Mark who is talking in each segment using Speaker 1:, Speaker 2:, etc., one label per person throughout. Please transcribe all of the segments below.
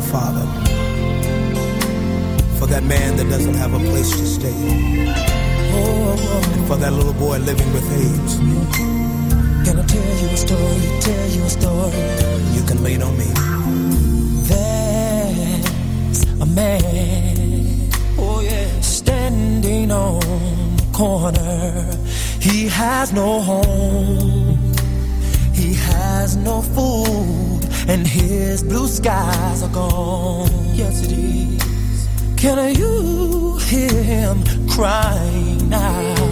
Speaker 1: Father, for that man that doesn't have a place to stay, and for that little boy living with AIDS.
Speaker 2: Can I tell you a story? Tell you a story.
Speaker 1: You can lean on me.
Speaker 2: There's a man, oh yeah, standing on the corner. He has no home. He has no food and his blue skies are gone. Yes, it is. Can you hear him crying
Speaker 1: now?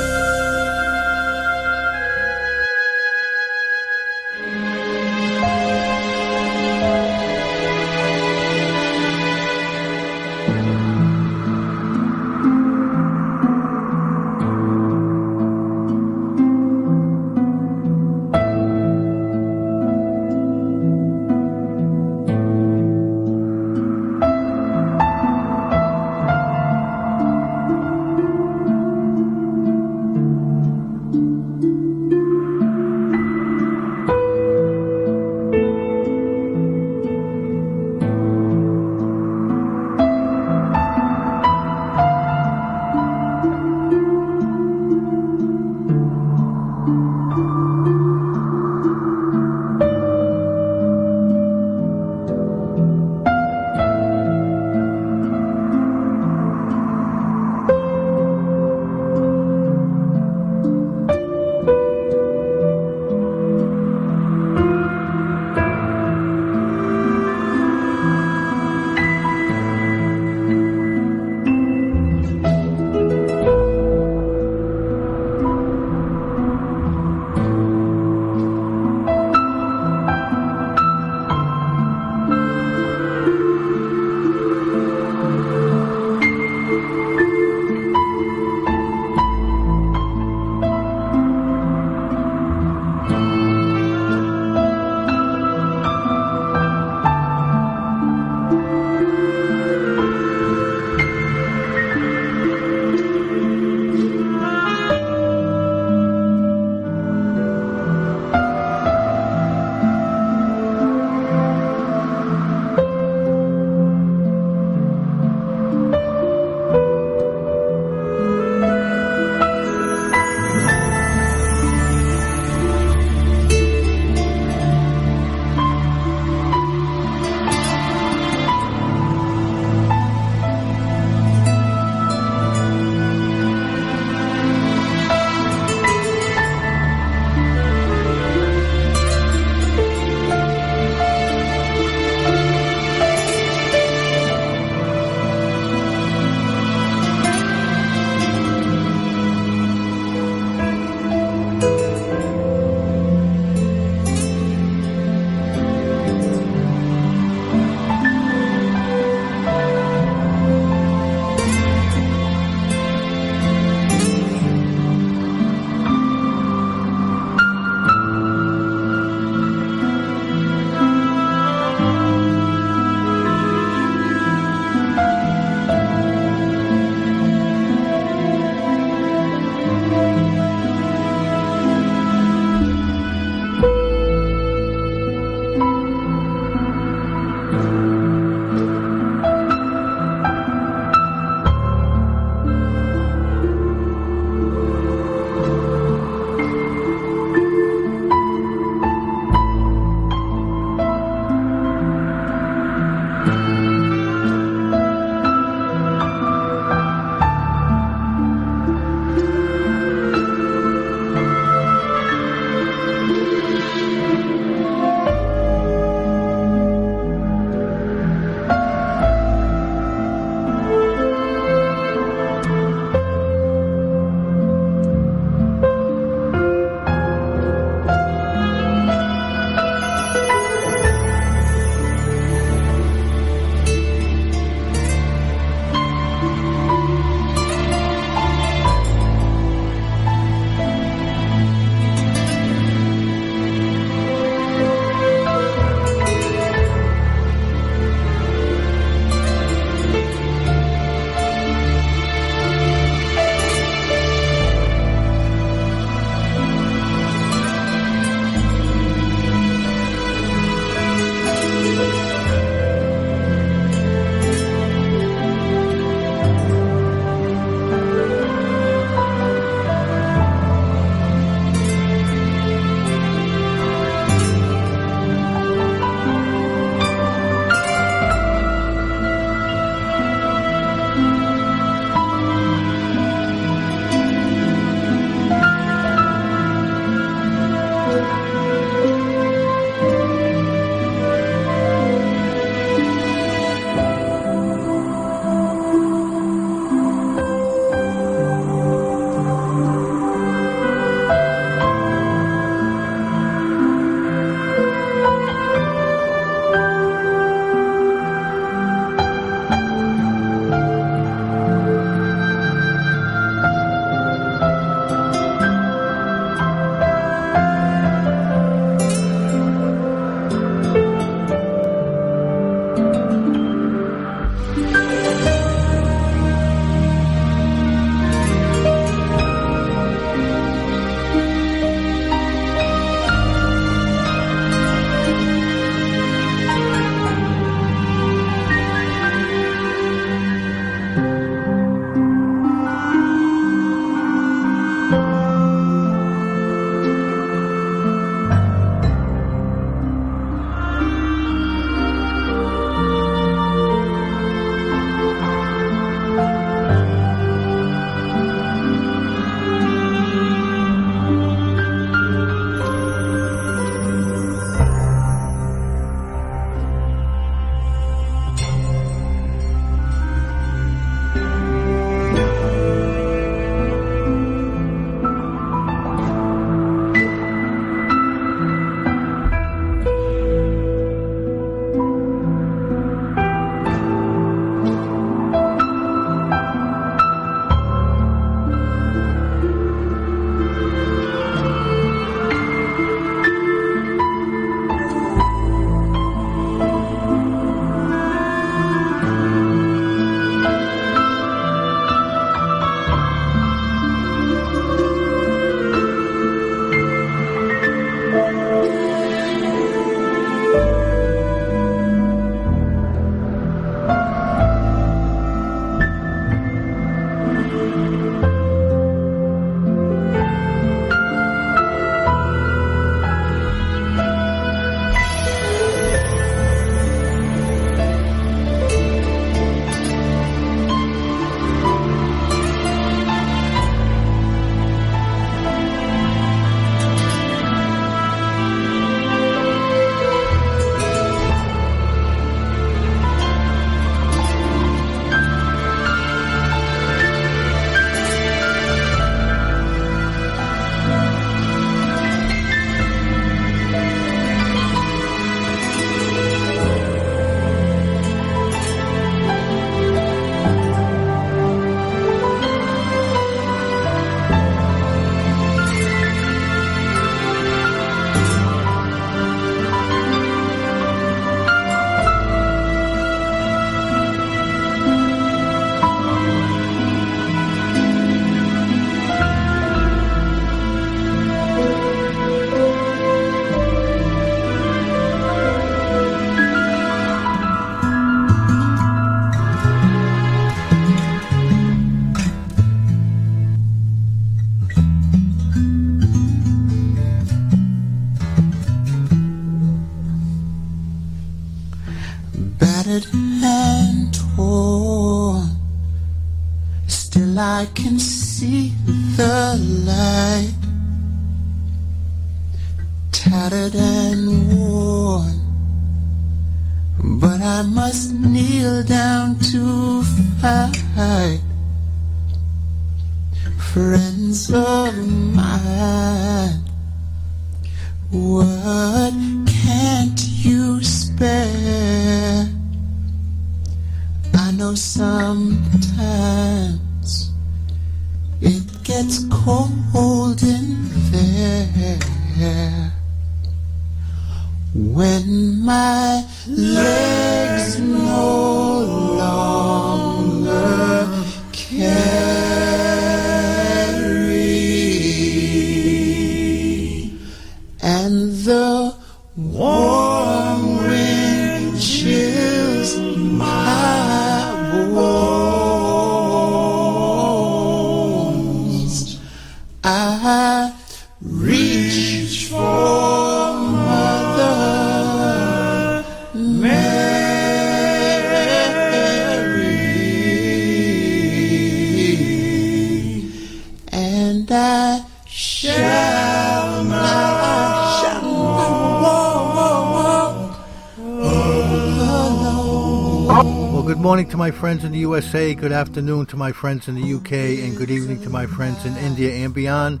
Speaker 1: My
Speaker 3: friends in
Speaker 4: the
Speaker 5: USA, good afternoon to my friends in the UK, and good evening to my friends in India and beyond.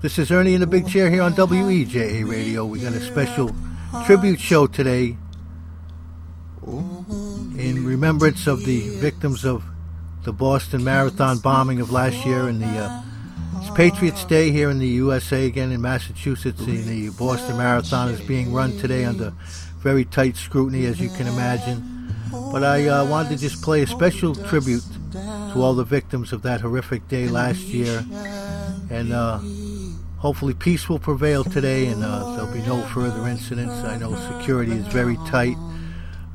Speaker 5: This is Ernie in the Big Chair here on WEJA Radio. We got a special tribute show today in remembrance of the victims of the Boston Marathon bombing of last year and the uh, it's Patriots Day here in the USA again in Massachusetts. And the Boston Marathon is being run today under very tight scrutiny, as you can imagine. But I uh, wanted to just play a special tribute to all the victims of that horrific day last year, and uh, hopefully peace will prevail today, and uh, there'll be no further incidents. I know security is very tight,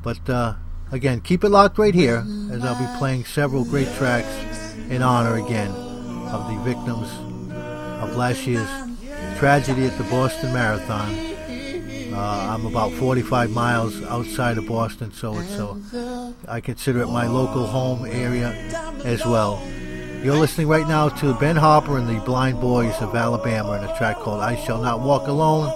Speaker 5: but uh, again, keep it locked right here, as I'll be playing several great tracks in honor again of the victims of last year's tragedy at the Boston Marathon. Uh, I'm about 45 miles outside of Boston, so it's uh, I consider it my local home area as well. You're listening right now to Ben Harper and the Blind Boys of Alabama in a track called "I Shall Not Walk Alone,"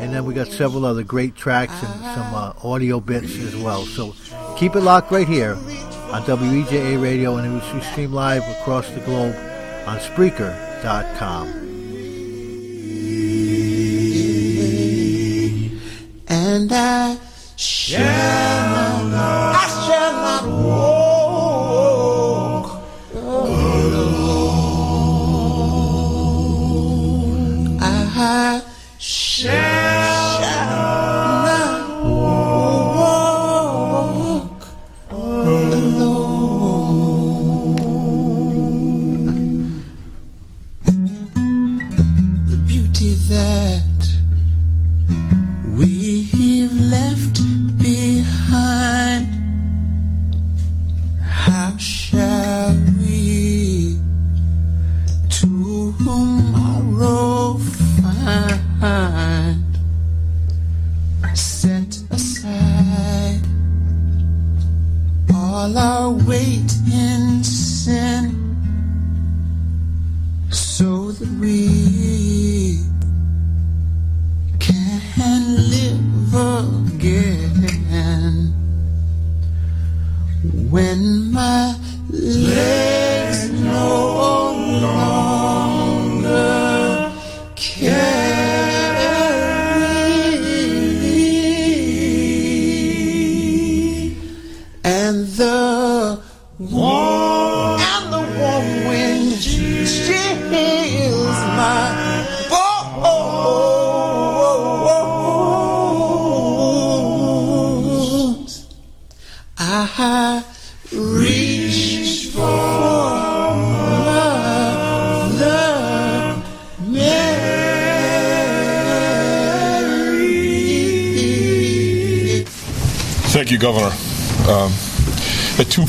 Speaker 5: and then we got several other great tracks and some uh, audio bits as well. So keep it locked right here on WEJA Radio, and we stream live across the globe on Spreaker.com.
Speaker 4: and I shall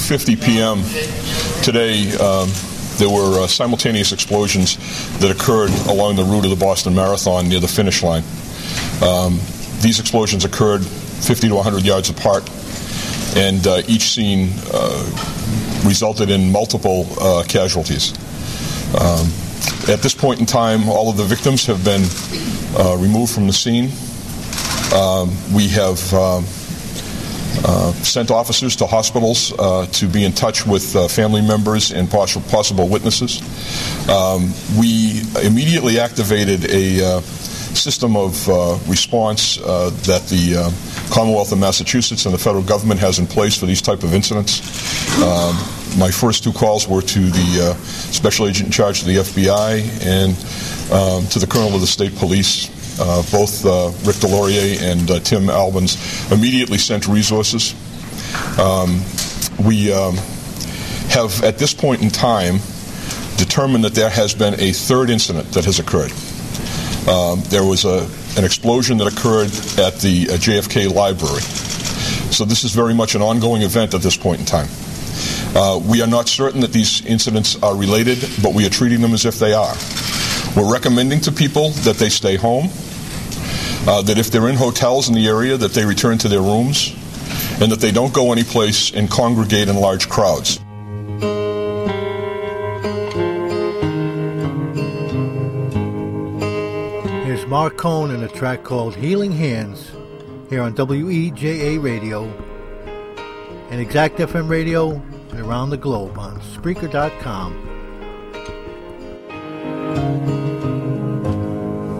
Speaker 6: 2:50 p.m. today, um, there were uh, simultaneous explosions that occurred along the route of the Boston Marathon near the finish line. Um, these explosions occurred 50 to 100 yards apart. and uh, each scene uh, resulted in multiple uh, casualties. Um, at this point in time, all of the victims have been uh, removed from the scene. Um, we have um, sent officers to hospitals uh, to be in touch with uh, family members and possible, possible witnesses. Um, we immediately activated a uh, system of uh, response uh, that the uh, Commonwealth of Massachusetts and the federal government has in place for these type of incidents. Um, my first two calls were to the uh, special agent in charge of the FBI and um, to the colonel of the state police. Uh, both Rick DesLauriers and Tim Albans immediately sent resources. Um, we um, have, at this point in time, determined that there has been a third incident that has occurred. Um, there was a, an explosion that occurred at the uh, JFK Library. So this is very much an ongoing event at this point in time. Uh, we are not certain that these incidents are related, but we are treating them as if they are. We're recommending to people that they stay home, uh, that if they're in hotels in the area, that they return to their rooms, and that they don't go anyplace and congregate in large crowds.
Speaker 5: Here's Marc Cohn in a track called Healing Hands here on WEJA Radio and Exact FM Radio and around the globe on Spreaker.com.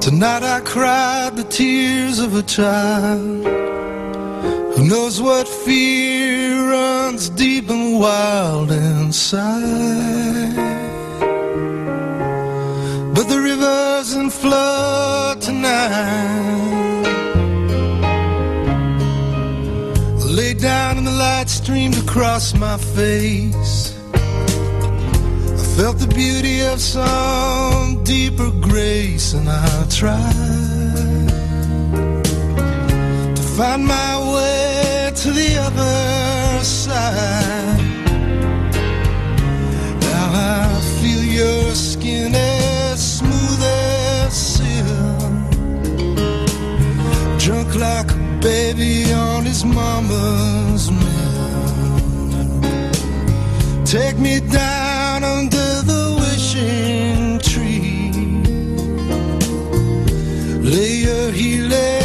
Speaker 7: Tonight I cried the tears of a child who knows what fear runs deep and wild inside. But the river's in flood tonight. I lay down and the light streamed across my face. I felt the beauty of some deeper grace, and I tried to find my way to the other side. Now I feel your skin as smooth as silk, drunk like a baby on his mama's milk. Take me down under the wishing tree. Lay your healing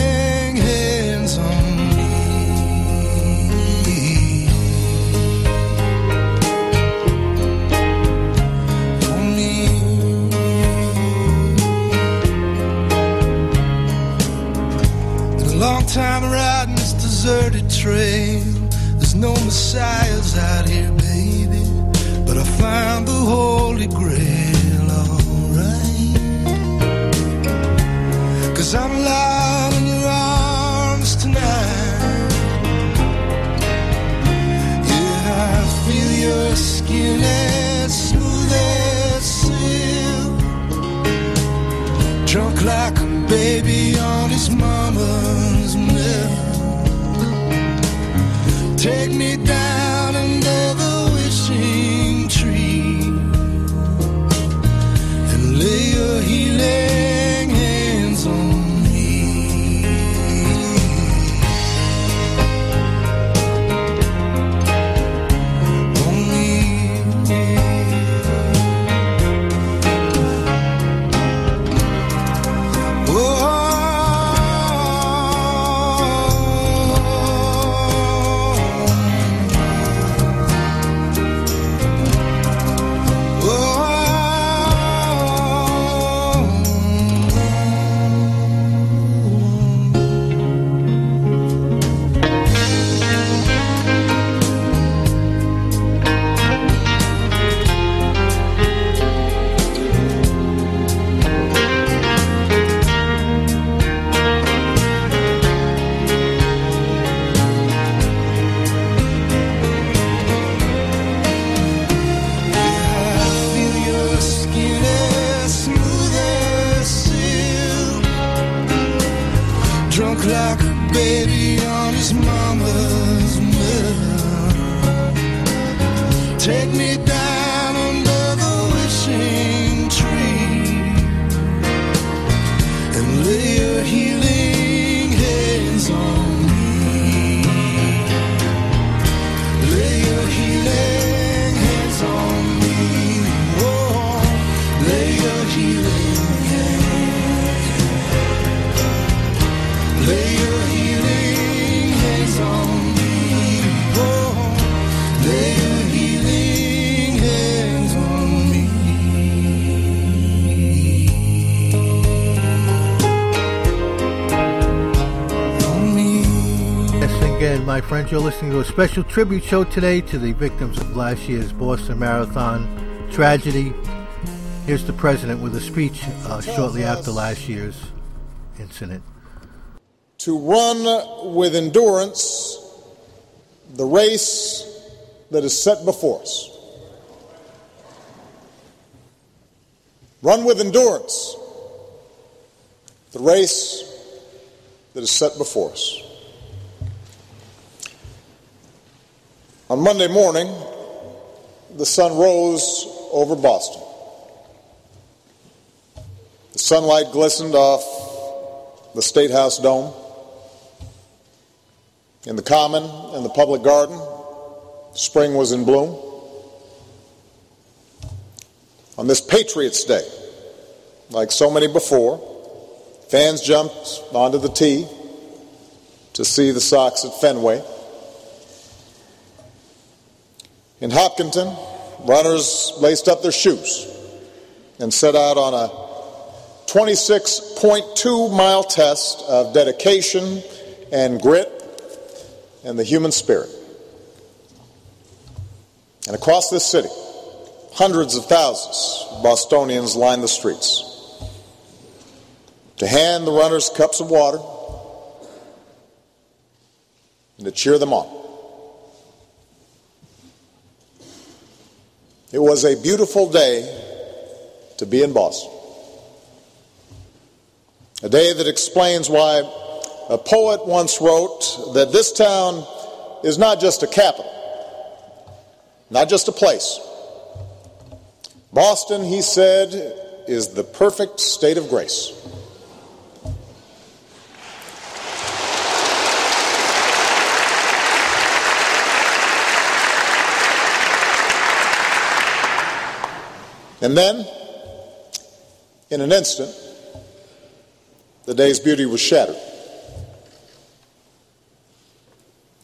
Speaker 7: trail. There's no messiahs out here, baby. But I found the Holy Grail, Take me
Speaker 8: my friends, you're listening to a special tribute show today to the victims of last year's Boston Marathon tragedy. Here's the president with a speech uh, shortly after last year's incident.
Speaker 9: to run with endurance the race that is set before us. Run with endurance the race that is set before us. On Monday morning, the sun rose over Boston. The sunlight glistened off the State House dome. In the common and the public garden, spring was in bloom. On this Patriots' Day, like so many before, fans jumped onto the T to see the Sox at Fenway. In Hopkinton, runners laced up their shoes and set out on a 26.2 mile test of dedication and grit and the human spirit. And across this city, hundreds of thousands of Bostonians lined the streets to hand the runners cups of water and to cheer them on. It was a beautiful day to be in Boston. A day that explains why a poet once wrote that this town is not just a capital, not just a place. Boston, he said, is the perfect state of grace. And then, in an instant, the day's beauty was shattered.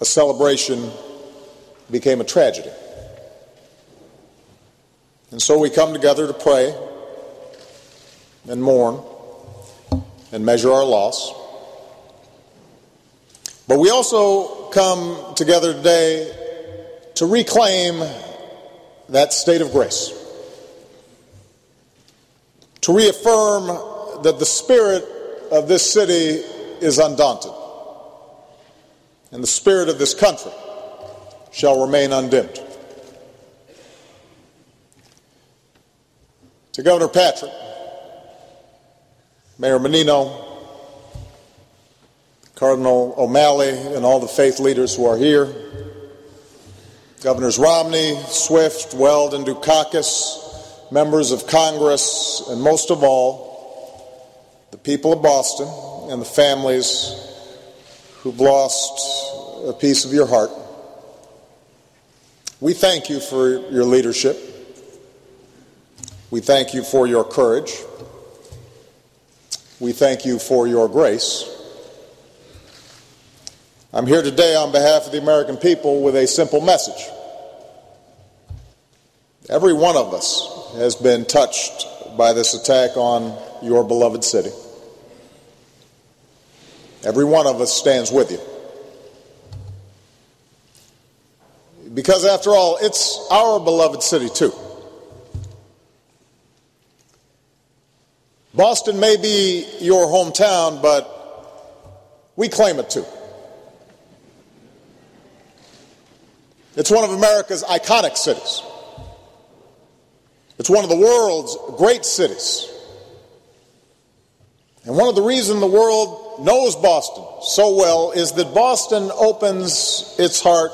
Speaker 9: A celebration became a tragedy. And so we come together to pray and mourn and measure our loss. But we also come together today to reclaim that state of grace, to reaffirm that the spirit of this city is undaunted, and the spirit of this country shall remain undimmed. To Governor Patrick, Mayor Menino, Cardinal O'Malley, and all the faith leaders who are here, Governors Romney, Swift, Weld, and Dukakis, members of Congress, and most of all, the people of Boston and the families who've lost a piece of your heart. We thank you for your leadership. We thank you for your courage. We thank you for your grace. I'm here today on behalf of the American people with a simple message. Every one of us has been touched by this attack on your beloved city. Every one of us stands with you. Because after all, it's our beloved city too. Boston may be your hometown, but we claim it too. It's one of America's iconic cities. It's one of the world's great cities. And one of the reasons the world knows Boston so well is that Boston opens its heart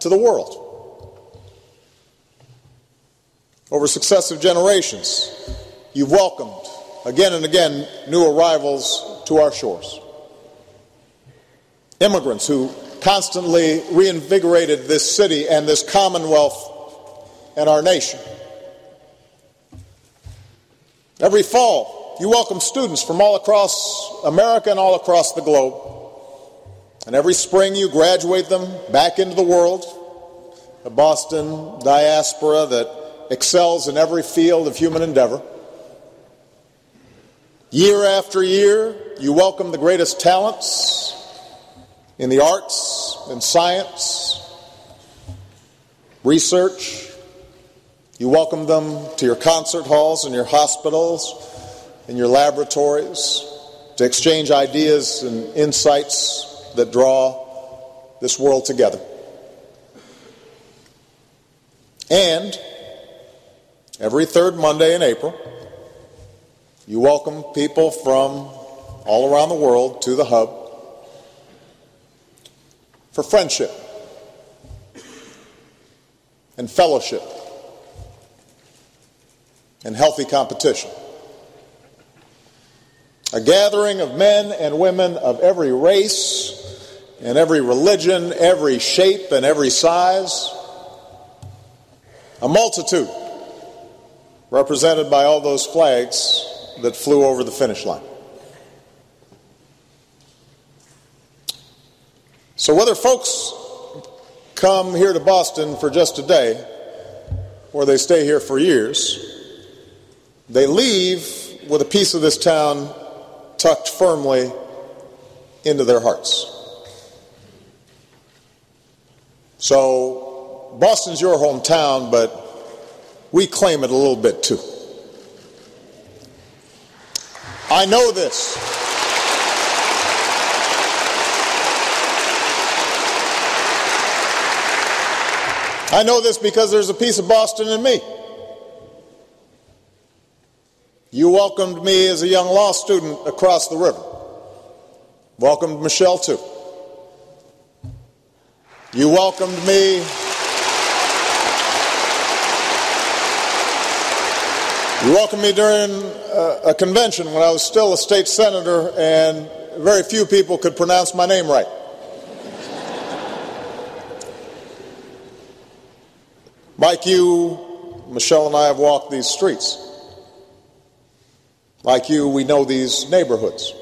Speaker 9: to the world. Over successive generations, you've welcomed again and again new arrivals to our shores. Immigrants who constantly reinvigorated this city and this commonwealth and our nation. Every fall, You welcome students from all across America and all across the globe. And every spring you graduate them back into the world, a Boston diaspora that excels in every field of human endeavor. Year after year, you welcome the greatest talents in the arts and science, research. You welcome them to your concert halls and your hospitals and your laboratories to exchange ideas and insights that draw this world together. And every third Monday in April, you welcome people from all around the world to the hub for friendship and fellowship and healthy competition. A gathering of men and women of every race and every religion, every shape and every size. A multitude represented by all those flags that flew over the finish line. So, whether folks come here to Boston for just a day or they stay here for years, they leave with a piece of this town tucked firmly into their hearts. So, Boston's your hometown, but we claim it a little bit too. I know this. I know this because there's a piece of Boston in me. You welcomed me as a young law student across the river. Welcomed Michelle too. You welcomed me. You welcomed me during a, a convention when I was still a state senator and very few people could pronounce my name right. Mike, you, Michelle and I have walked these streets. Like you, we know these neighborhoods.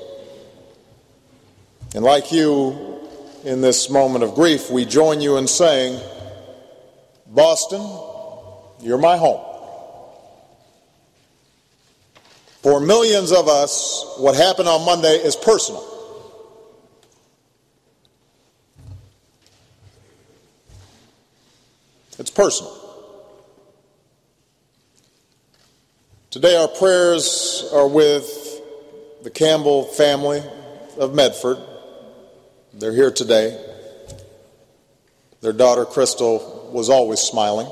Speaker 9: And like you, in this moment of grief, we join you in saying, Boston, you're my home. For millions of us, what happened on Monday is personal. It's personal. Today, our prayers are with the Campbell family of Medford. They're here today. Their daughter, Krystle, was always smiling.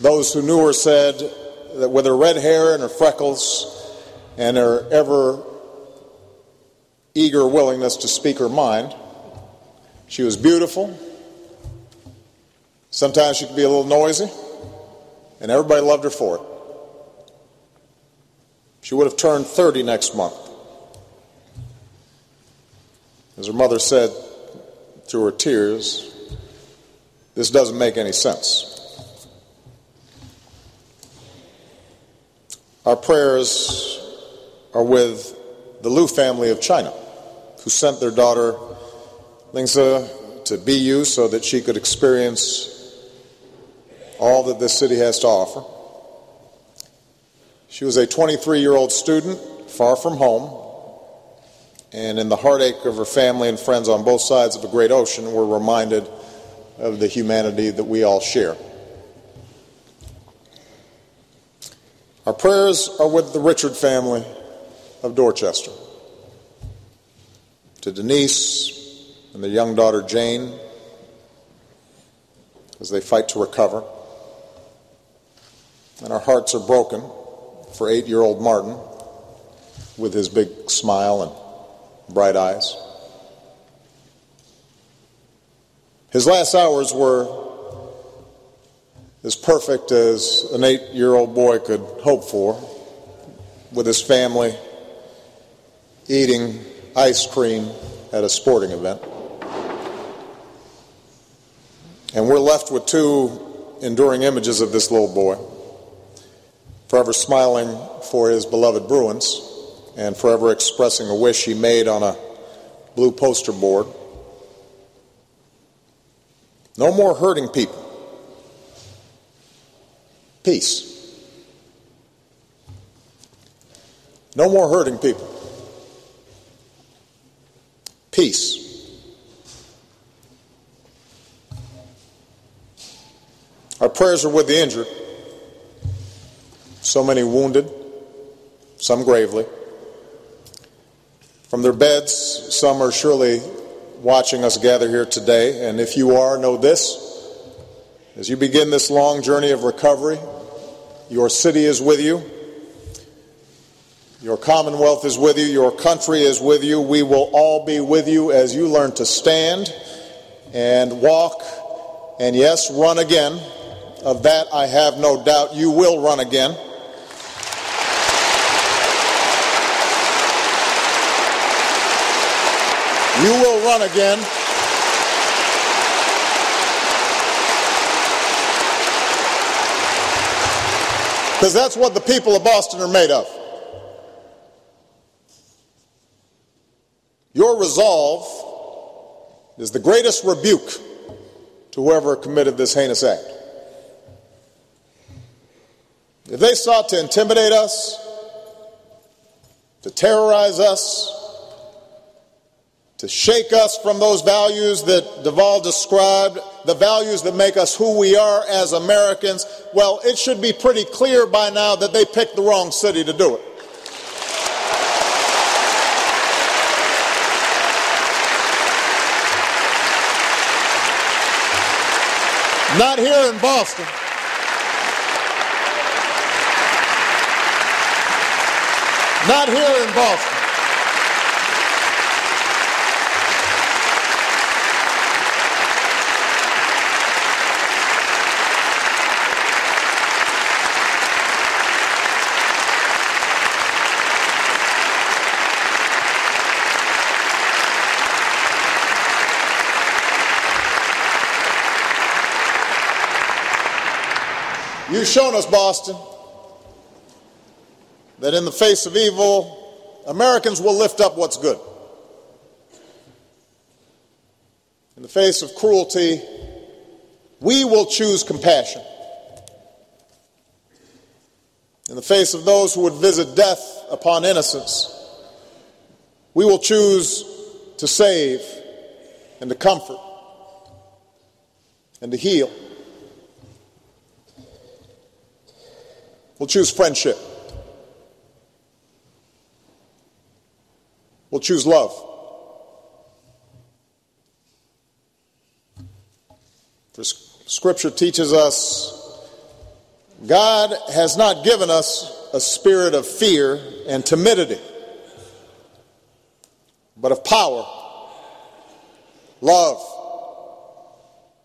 Speaker 9: Those who knew her said that with her red hair and her freckles and her ever eager willingness to speak her mind, she was beautiful. Sometimes she could be a little noisy and everybody loved her for it. She would have turned 30 next month. As her mother said through her tears, this doesn't make any sense. Our prayers are with the Lu family of China, who sent their daughter Lingzi to BU so that she could experience all that this city has to offer. She was a 23 year old student, far from home, and in the heartache of her family and friends on both sides of a great ocean, we're reminded of the humanity that we all share. Our prayers are with the Richard family of Dorchester. To Denise and their young daughter Jane as they fight to recover and our hearts are broken for eight year old Martin with his big smile and bright eyes. His last hours were as perfect as an eight year old boy could hope for, with his family eating ice cream at a sporting event. And we're left with two enduring images of this little boy forever smiling for his beloved Bruins, and forever expressing a wish he made on a blue poster board. No more hurting people. Peace. No more hurting people. Peace. Our prayers are with the injured. So many wounded, some gravely. From their beds, some are surely watching us gather here today. And if you are, know this. As you begin this long journey of recovery, your city is with you. Your commonwealth is with you. Your country is with you. We will all be with you as you learn to stand and walk and, yes, run again. Of that I have no doubt. You will run again. You will run again. Because that's what the people of Boston are made of. Your resolve is the greatest rebuke to whoever committed this heinous act. If they sought to intimidate us, to terrorize us, to shake us from those values that Deval described, the values that make us who we are as Americans, well, it should be pretty clear by now that they picked the wrong city to do it. Not here in Boston. Not here in Boston. You've shown us, Boston, that in the face of evil, Americans will lift up what's good. In the face of cruelty, we will choose compassion. In the face of those who would visit death upon innocence, we will choose to save and to comfort and to heal. We'll choose friendship. We'll choose love. For Scripture teaches us God has not given us a spirit of fear and timidity, but of power, love,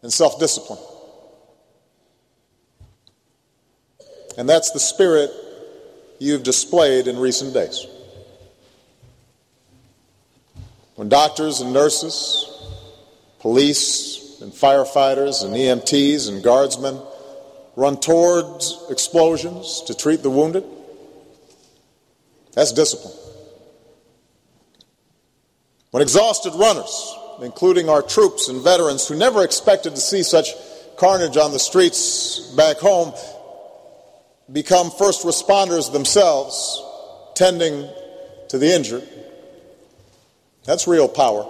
Speaker 9: and self discipline. And that's the spirit you've displayed in recent days. When doctors and nurses, police and firefighters and EMTs and guardsmen run towards explosions to treat the wounded, that's discipline. When exhausted runners, including our troops and veterans who never expected to see such carnage on the streets back home, become first responders themselves, tending to the injured. That's real power.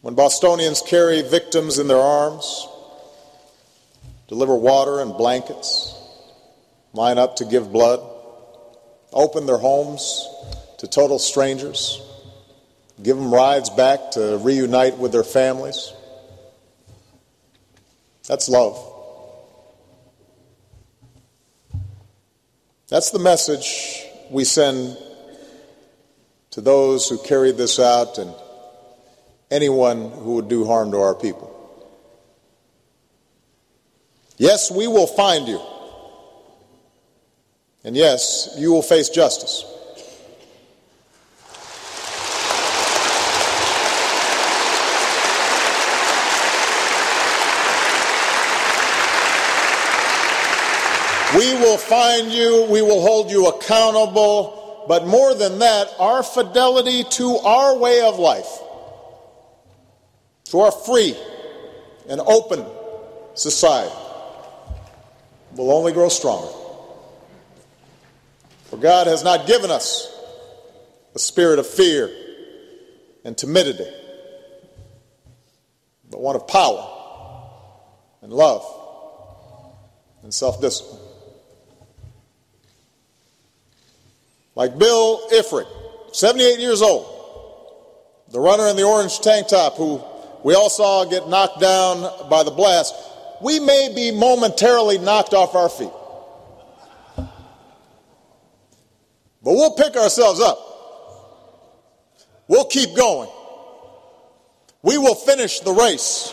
Speaker 9: When Bostonians carry victims in their arms, deliver water and blankets, line up to give blood, open their homes to total strangers, give them rides back to reunite with their families, that's love. That's the message we send to those who carried this out and anyone who would do harm to our people. Yes, we will find you. And yes, you will face justice. Find you, we will hold you accountable, but more than that, our fidelity to our way of life, to our free and open society, will only grow stronger. For God has not given us a spirit of fear and timidity, but one of power and love and self discipline. Like Bill Iffrig, 78 years old, the runner in the orange tank top who we all saw get knocked down by the blast, we may be momentarily knocked off our feet. But we'll pick ourselves up. We'll keep going. We will finish the race.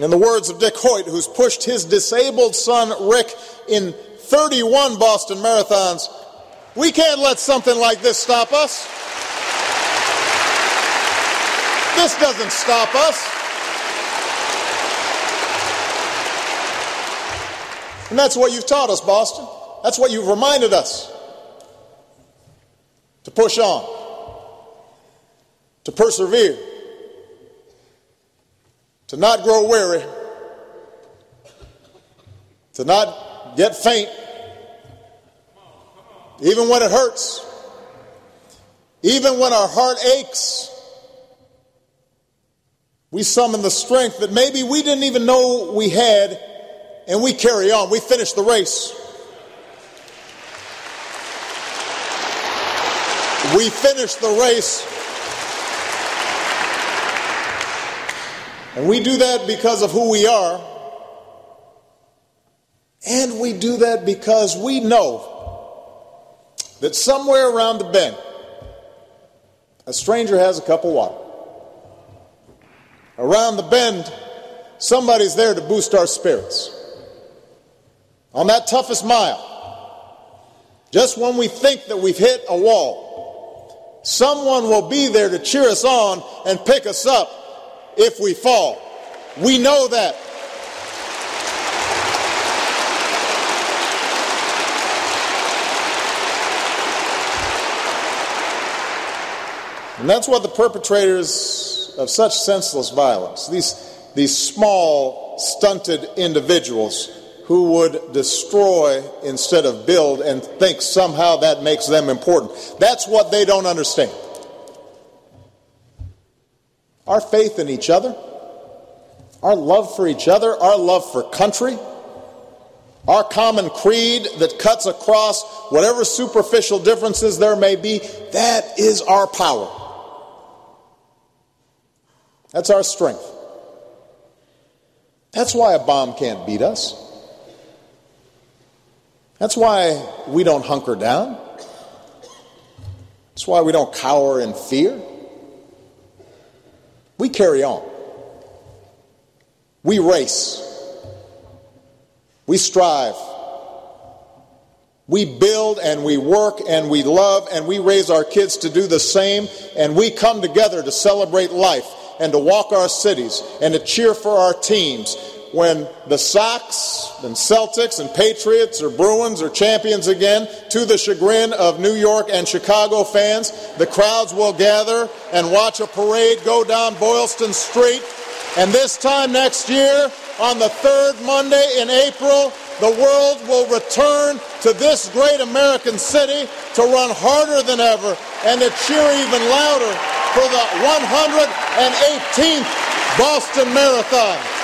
Speaker 9: In the words of Dick Hoyt, who's pushed his disabled son Rick in 31 Boston marathons, we can't let something like this stop us. This doesn't stop us. And that's what you've taught us, Boston. That's what you've reminded us to push on, to persevere, to not grow weary, to not get faint, even when it hurts, even when our heart aches. We summon the strength that maybe we didn't even know we had, and we carry on. We finish the race. We finish the race. And we do that because of who we are. And we do that because we know that somewhere around the bend, a stranger has a cup of water. Around the bend, somebody's there to boost our spirits. On that toughest mile, just when we think that we've hit a wall, someone will be there to cheer us on and pick us up if we fall. We know that. And that's what the perpetrators of such senseless violence, these, these small, stunted individuals who would destroy instead of build and think somehow that makes them important. That's what they don't understand. Our faith in each other, our love for each other, our love for country, our common creed that cuts across whatever superficial differences there may be, that is our power. That's our strength. That's why a bomb can't beat us. That's why we don't hunker down. That's why we don't cower in fear. We carry on. We race. We strive. We build and we work and we love and we raise our kids to do the same and we come together to celebrate life and to walk our cities and to cheer for our teams when the Sox and Celtics and Patriots or Bruins are champions again, to the chagrin of New York and Chicago fans, the crowds will gather and watch a parade go down Boylston Street. And this time next year, on the third Monday in April, the world will return to this great American city to run harder than ever and to cheer even louder for the 118th Boston Marathon.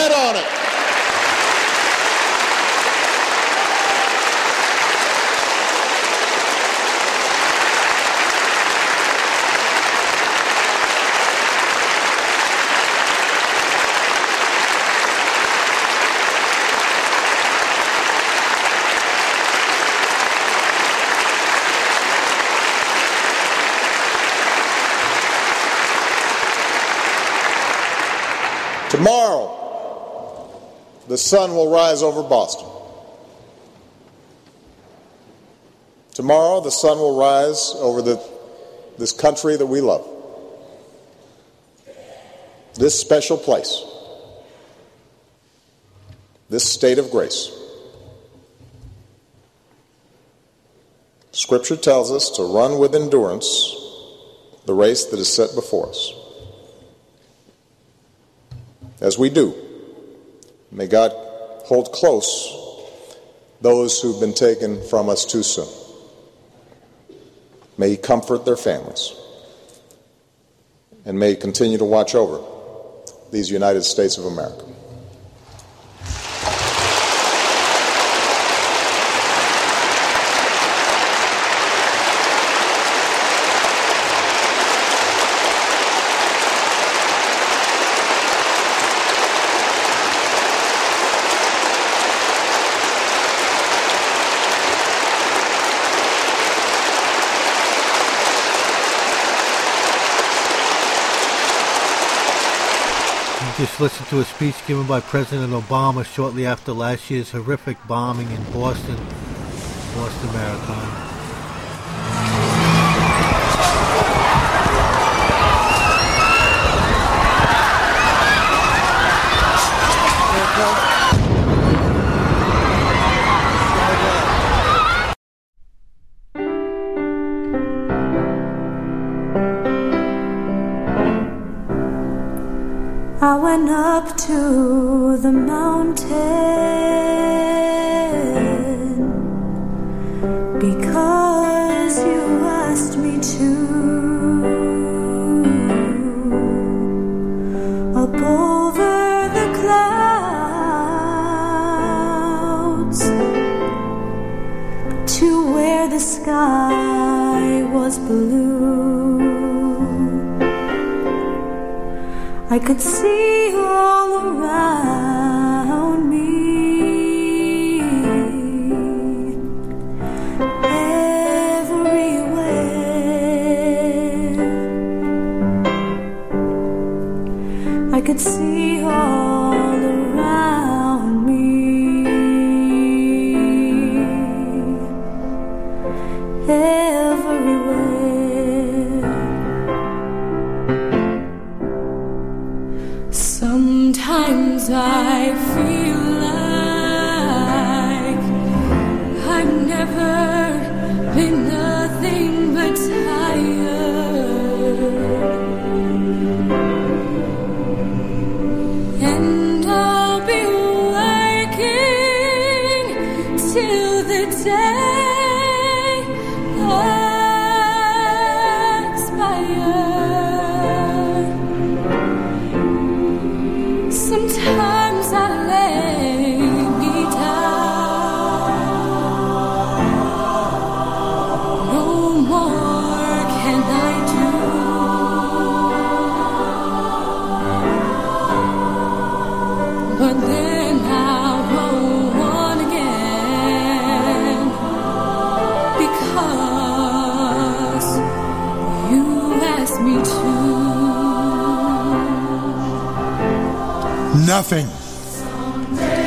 Speaker 9: Bet on it. Tomorrow, the sun will rise over Boston. Tomorrow, the sun will rise over the, this country that we love, this special place, this state of grace. Scripture tells us to run with endurance the race that is set before us. As we do, may God hold close those who've been taken from us too soon. May He comfort their families. And may He continue to watch over these United States of America.
Speaker 8: You listened to a speech given by President Obama shortly after last year's horrific bombing in Boston, Boston Marathon.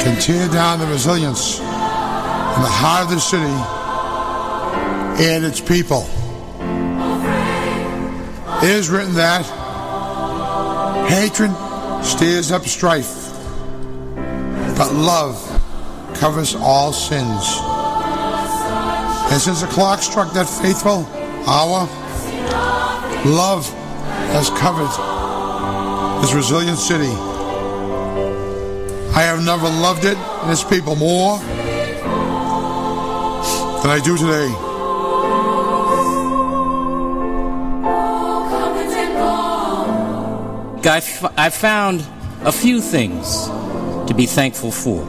Speaker 1: Can
Speaker 10: tear down the resilience in the heart of the city and its people. It is written that hatred stirs up strife, but love covers all sins. And since the clock struck that fateful hour, love has covered this resilient city. I have never loved it and its people more than I do today.
Speaker 11: I've, I've found a few things to be thankful for.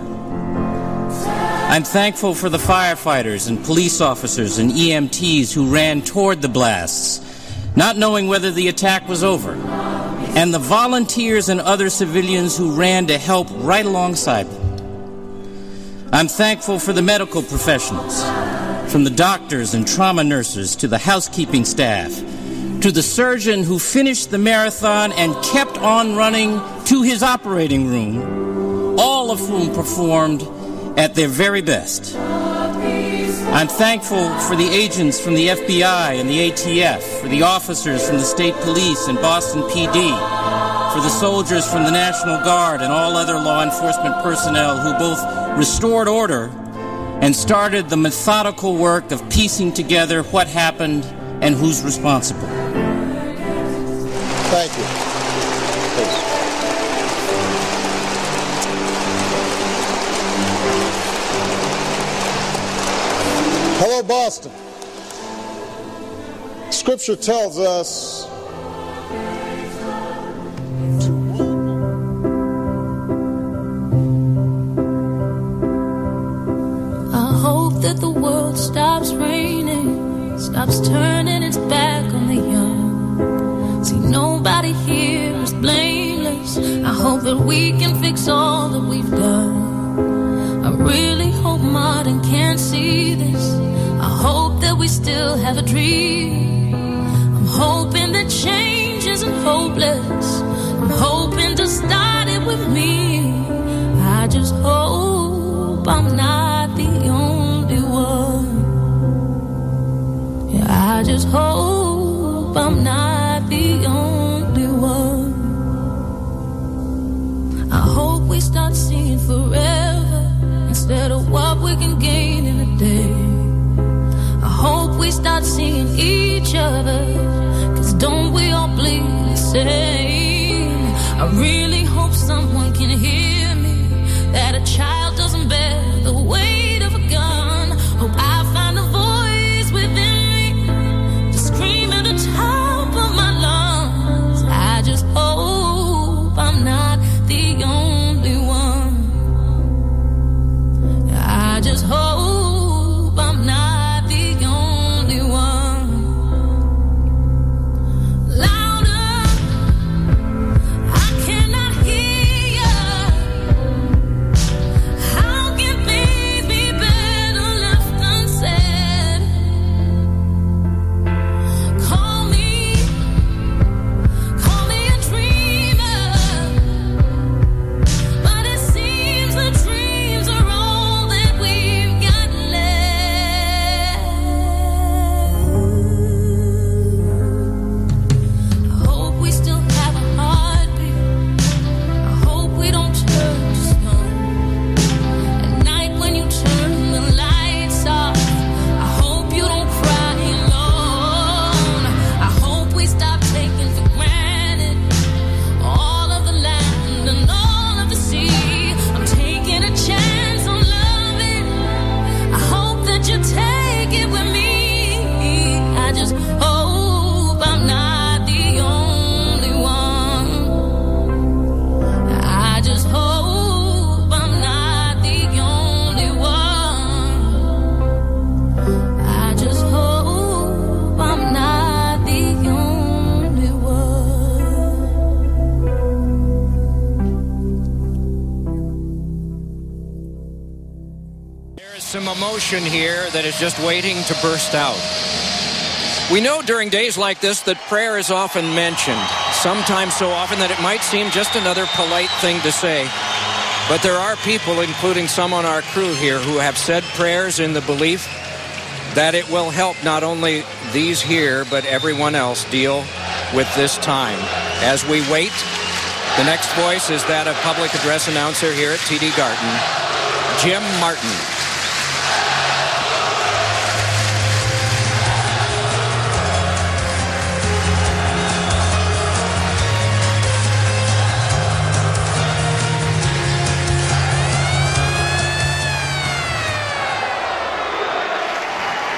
Speaker 11: I'm thankful for the firefighters and police officers and EMTs who ran toward the blasts, not knowing whether the attack was over, and the volunteers and other civilians who ran to help right alongside them. I'm thankful for the medical professionals, from the doctors and trauma nurses to the housekeeping staff, to the surgeon who finished the marathon and kept on running to his operating room, all of whom performed at their very best. I'm thankful for the agents from the FBI and the ATF, for the officers from the state police and Boston PD, for the soldiers from the National Guard and all other law enforcement personnel who both restored order and started the methodical work of piecing together what happened and who's responsible.
Speaker 9: Thank you. Boston. Scripture tells us
Speaker 1: I hope that the world stops raining, stops turning its back on the young. See, nobody here is blameless. I hope that we can fix all that we've done. I really hope Martin can't see this. Hope that we still have a dream. I'm hoping that change isn't hopeless. I'm hoping to start it with me. I just hope I'm not the only one. Yeah, I just hope I'm not the only one. I hope we start seeing forever instead of what we can gain in a day. We start seeing each other, cause don't we all bleed the same? I really hope someone can hear that
Speaker 12: is just waiting to burst out. We know during days like this that prayer is often mentioned, sometimes so often that it might seem just another polite thing to say. But there are people, including some on our crew here, who have said prayers in the belief that it will help not only these here, but everyone else deal with this time. As we wait, the next voice is that of public address announcer here at TD Garden, Jim Martin.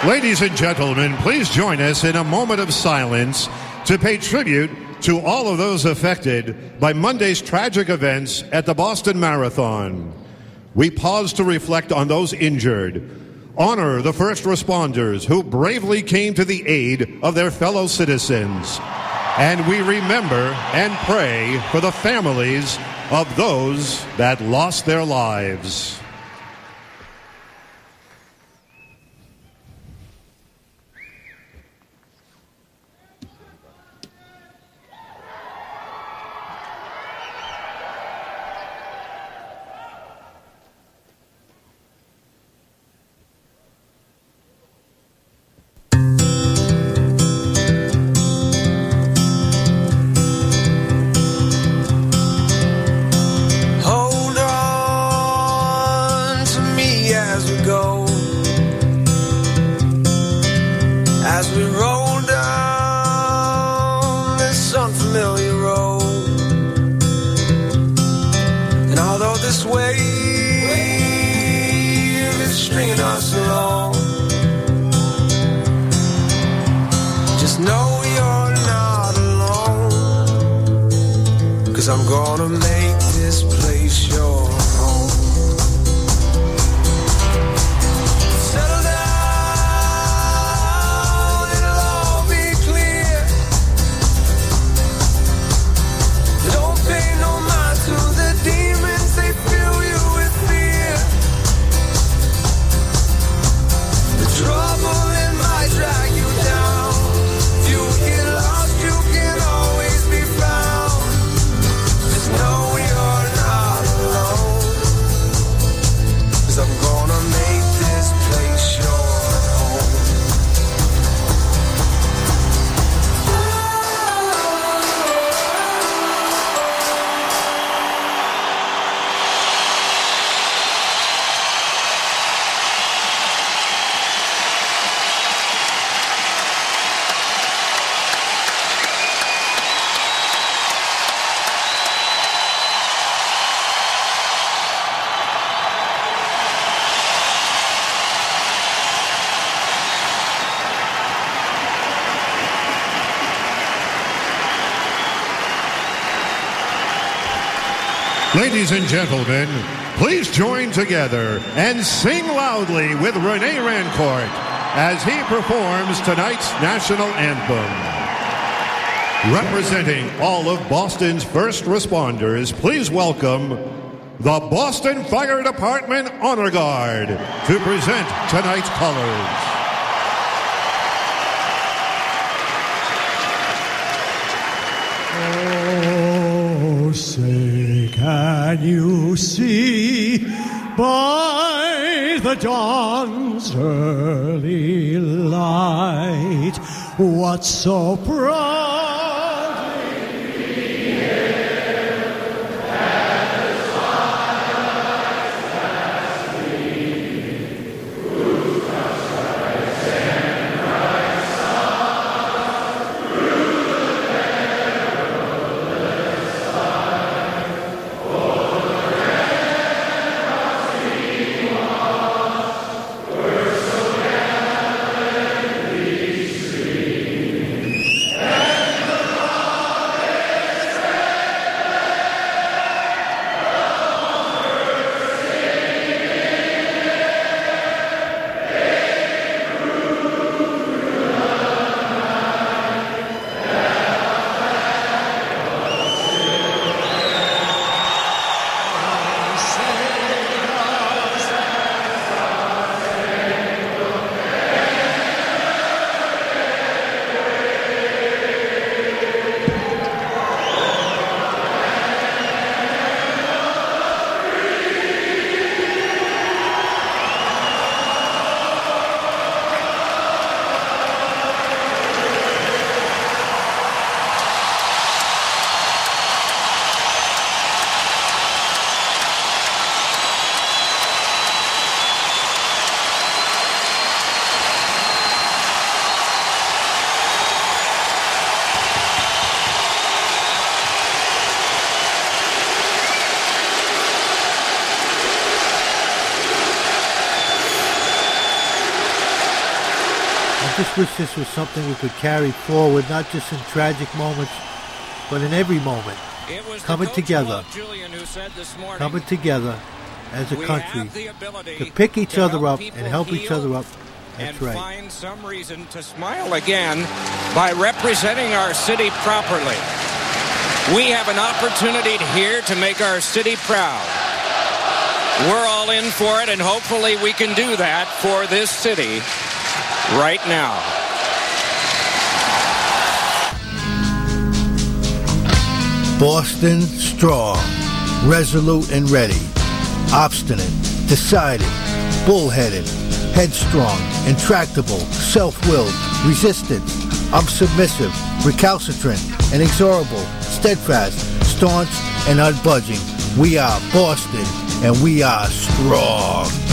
Speaker 13: Ladies and gentlemen, please join us in a moment of silence to pay tribute to all of those affected by Monday's tragic events at the Boston Marathon. We pause to reflect on those injured, honor the first responders who bravely came to the aid of their fellow citizens, and we remember and pray for the families of those that lost their lives. Ladies and gentlemen, please join together and sing loudly with Rene Rancourt as he performs tonight's national anthem. Representing all of Boston's first responders, please welcome the Boston Fire Department Honor Guard to present tonight's colors.
Speaker 14: See by the dawn's early light what so proudly
Speaker 5: wish this was something we could carry forward, not just in tragic moments, but in every moment.
Speaker 12: It was
Speaker 5: Coming together,
Speaker 12: Julien, who said this morning,
Speaker 5: coming together as a country
Speaker 12: have the ability
Speaker 5: to pick each
Speaker 12: to
Speaker 5: other up and help each other up.
Speaker 12: and
Speaker 5: That's right.
Speaker 12: find some reason to smile again by representing our city properly. We have an opportunity here to make our city proud. We're all in for it, and hopefully we can do that for this city right now.
Speaker 5: Boston strong, resolute and ready, obstinate, decided, bullheaded, headstrong, intractable, self-willed, resistant, unsubmissive, recalcitrant, inexorable, steadfast, staunch, and unbudging. We are Boston, and we are strong.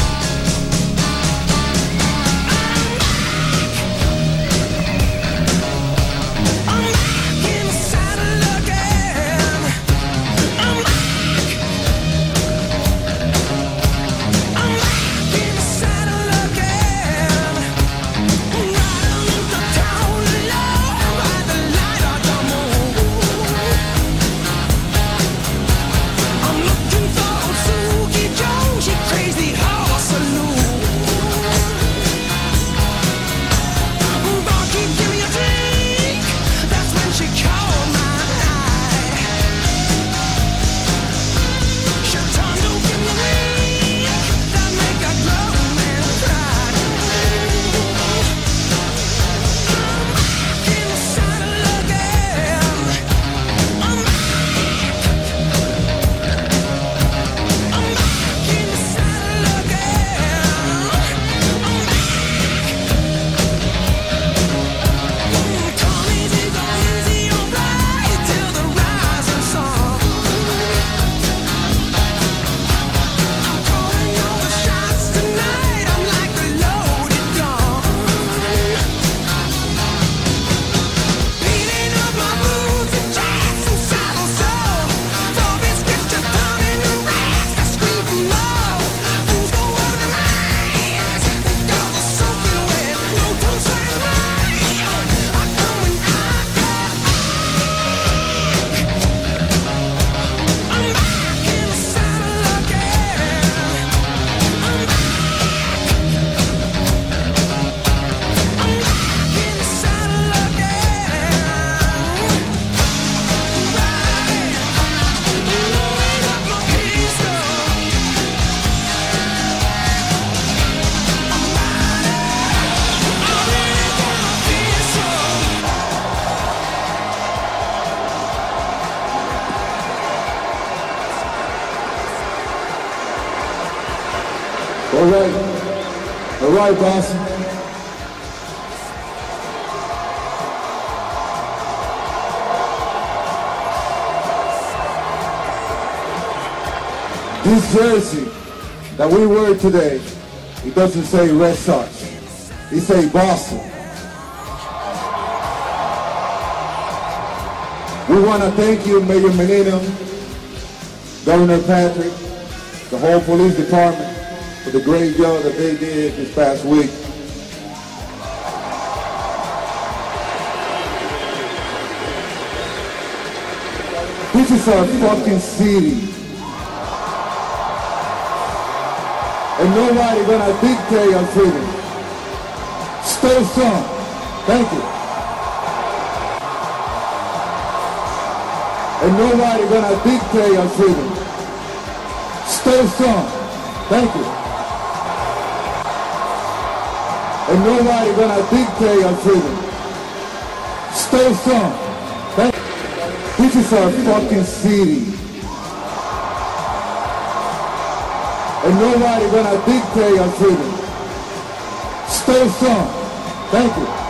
Speaker 15: Boston. This jersey that we wear today, it doesn't say Red Sox. It say Boston. We want to thank you, Mayor Menino, Governor Patrick, the whole police department for the great job that they did this past week. This is our fucking city. And nobody gonna dictate our freedom. Stay strong. Thank you. And nobody gonna dictate our freedom. Stay strong. Thank you. And nobody gonna dictate our freedom. Stay strong. Thank. This is our fucking city. And nobody gonna dictate our freedom. Stay strong. Thank you.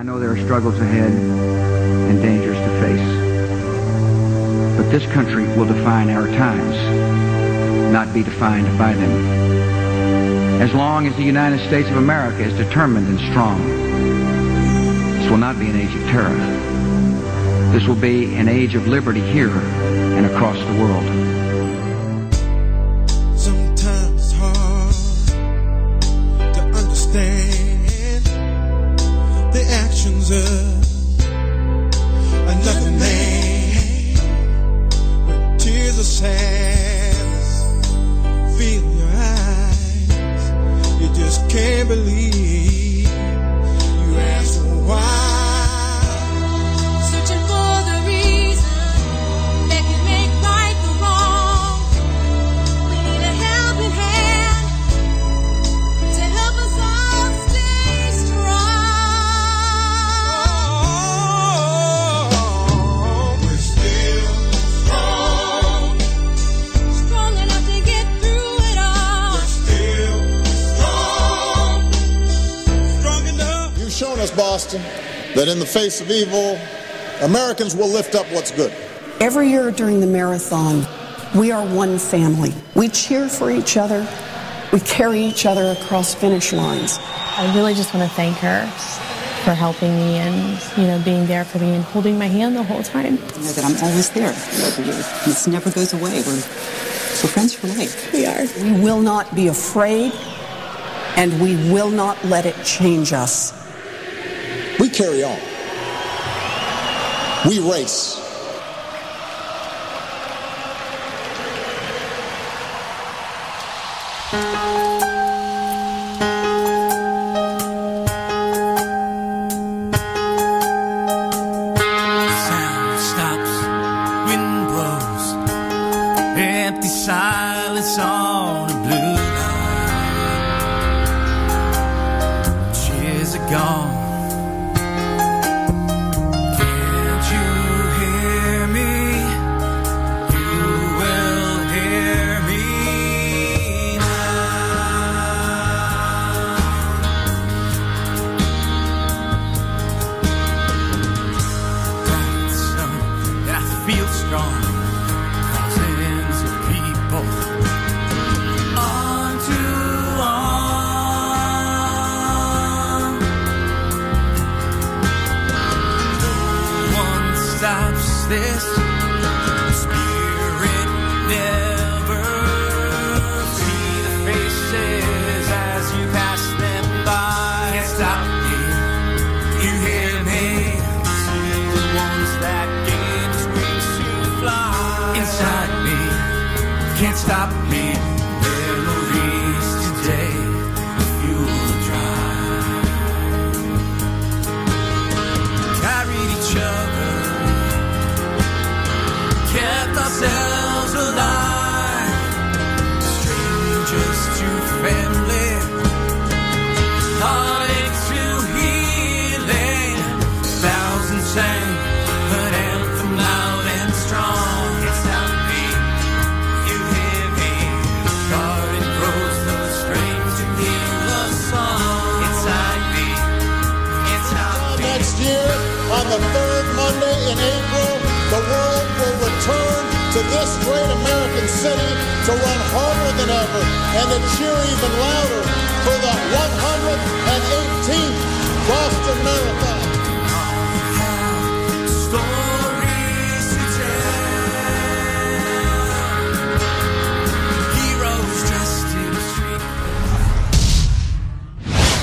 Speaker 8: I know there are struggles ahead and dangers to face. But this country will define our times, not be defined by them. As long as the United States of America is determined and strong, this will not be an age of terror. This will be an age of liberty here and across the world.
Speaker 9: That
Speaker 7: in the face of evil, Americans will lift up what's good.
Speaker 16: Every year during the marathon, we are one family. We cheer for each other. We carry each other across finish lines.
Speaker 17: I really just want to thank her for helping me and, you know, being there for me and holding my hand the whole time.
Speaker 18: I know that I'm always there for you. This never goes away. We're, we're friends for life.
Speaker 16: We are. We will not be afraid, and we will not let it change us.
Speaker 7: We carry on. We race.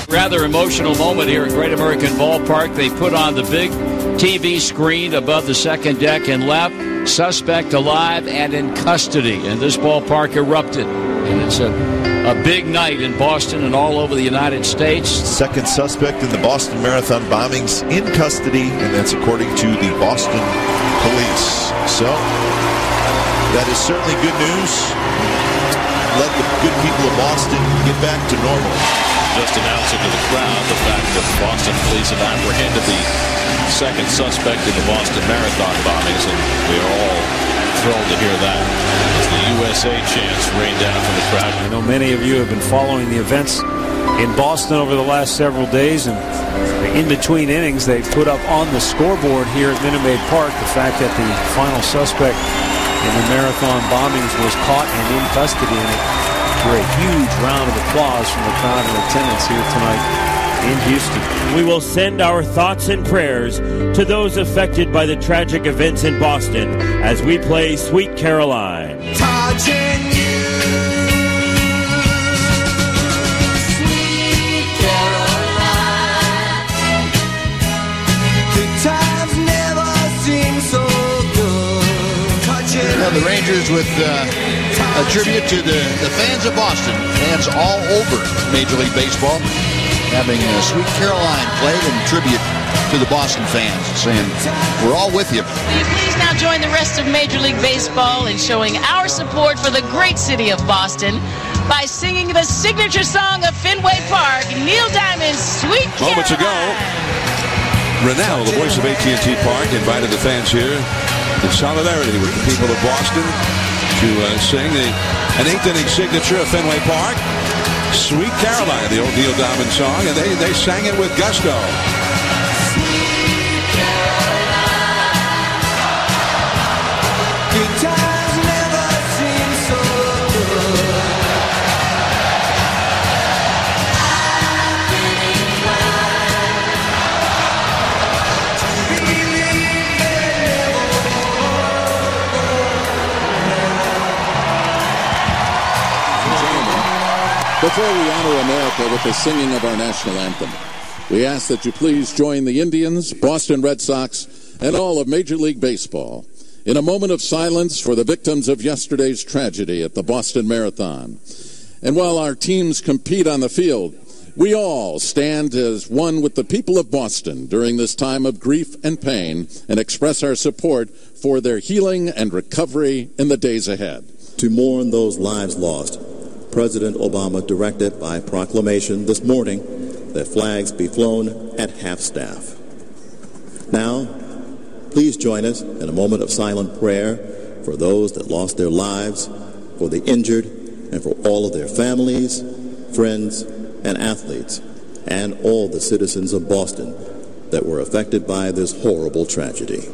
Speaker 12: Rather emotional moment here at Great American Ballpark. They put on the big TV screen above the second deck and left. Suspect alive and in custody. And this ballpark erupted. And it's a, a big night in Boston and all over the United States.
Speaker 19: Second suspect in the Boston Marathon bombings in custody, and that's according to the Boston police. So, that is certainly good news. Let the good people of Boston get back to normal.
Speaker 20: Just announcing to the crowd the fact that the Boston police have apprehended the second suspect in the Boston Marathon bombings, and we are all thrilled to hear that as the USA chants rain down from the crowd.
Speaker 21: I know many of you have been following the events in Boston over the last several days, and in between innings, they put up on the scoreboard here at Minute Maid Park the fact that the final suspect in the marathon bombings was caught and in custody, and it for a huge round of applause from the crowd in attendance here tonight in Houston.
Speaker 22: We will send our thoughts and prayers to those affected by the tragic events in Boston as we play Sweet Caroline.
Speaker 23: touching you. Sweet Caroline. Good times never seem so good. Touching
Speaker 24: the Rangers with uh, a tribute to the, the fans of Boston, fans all over Major League Baseball, having uh, Sweet Caroline played in tribute to the Boston fans, saying, we're all with you.
Speaker 25: Will you please now join the rest of Major League Baseball in showing our support for the great city of Boston by singing the signature song of Fenway Park, Neil Diamond's Sweet
Speaker 26: Moments ago, Renel, the voice of AT&T Park, invited the fans here in solidarity with the people of Boston to uh, sing the, an eighth inning signature of Fenway Park, Sweet Caroline, the old Neil Diamond song, and they, they sang it with gusto.
Speaker 27: Before we honor America with the singing of our national anthem, we ask that you please join the Indians, Boston Red Sox, and all of Major League Baseball in a moment of silence for the victims of yesterday's tragedy at the Boston Marathon. And while our teams compete on the field, we all stand as one with the people of Boston during this time of grief and pain and express our support for their healing and recovery in the days ahead.
Speaker 28: To mourn those lives lost, President Obama directed by proclamation this morning that flags be flown at half staff. Now, please join us in a moment of silent prayer for those that lost their lives, for the injured, and for all of their families, friends, and athletes, and all the citizens of Boston that were affected by this horrible tragedy.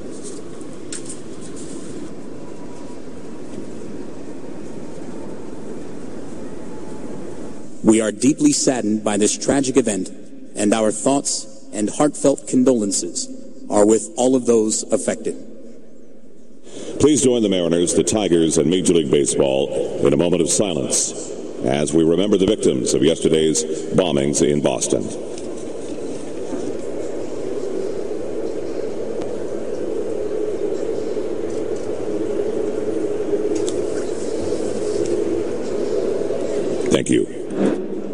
Speaker 29: We are deeply saddened by this tragic event, and our thoughts and heartfelt condolences are with all of those affected.
Speaker 30: Please join the Mariners, the Tigers, and Major League Baseball in a moment of silence as we remember the victims of yesterday's bombings in Boston.
Speaker 31: Thank you.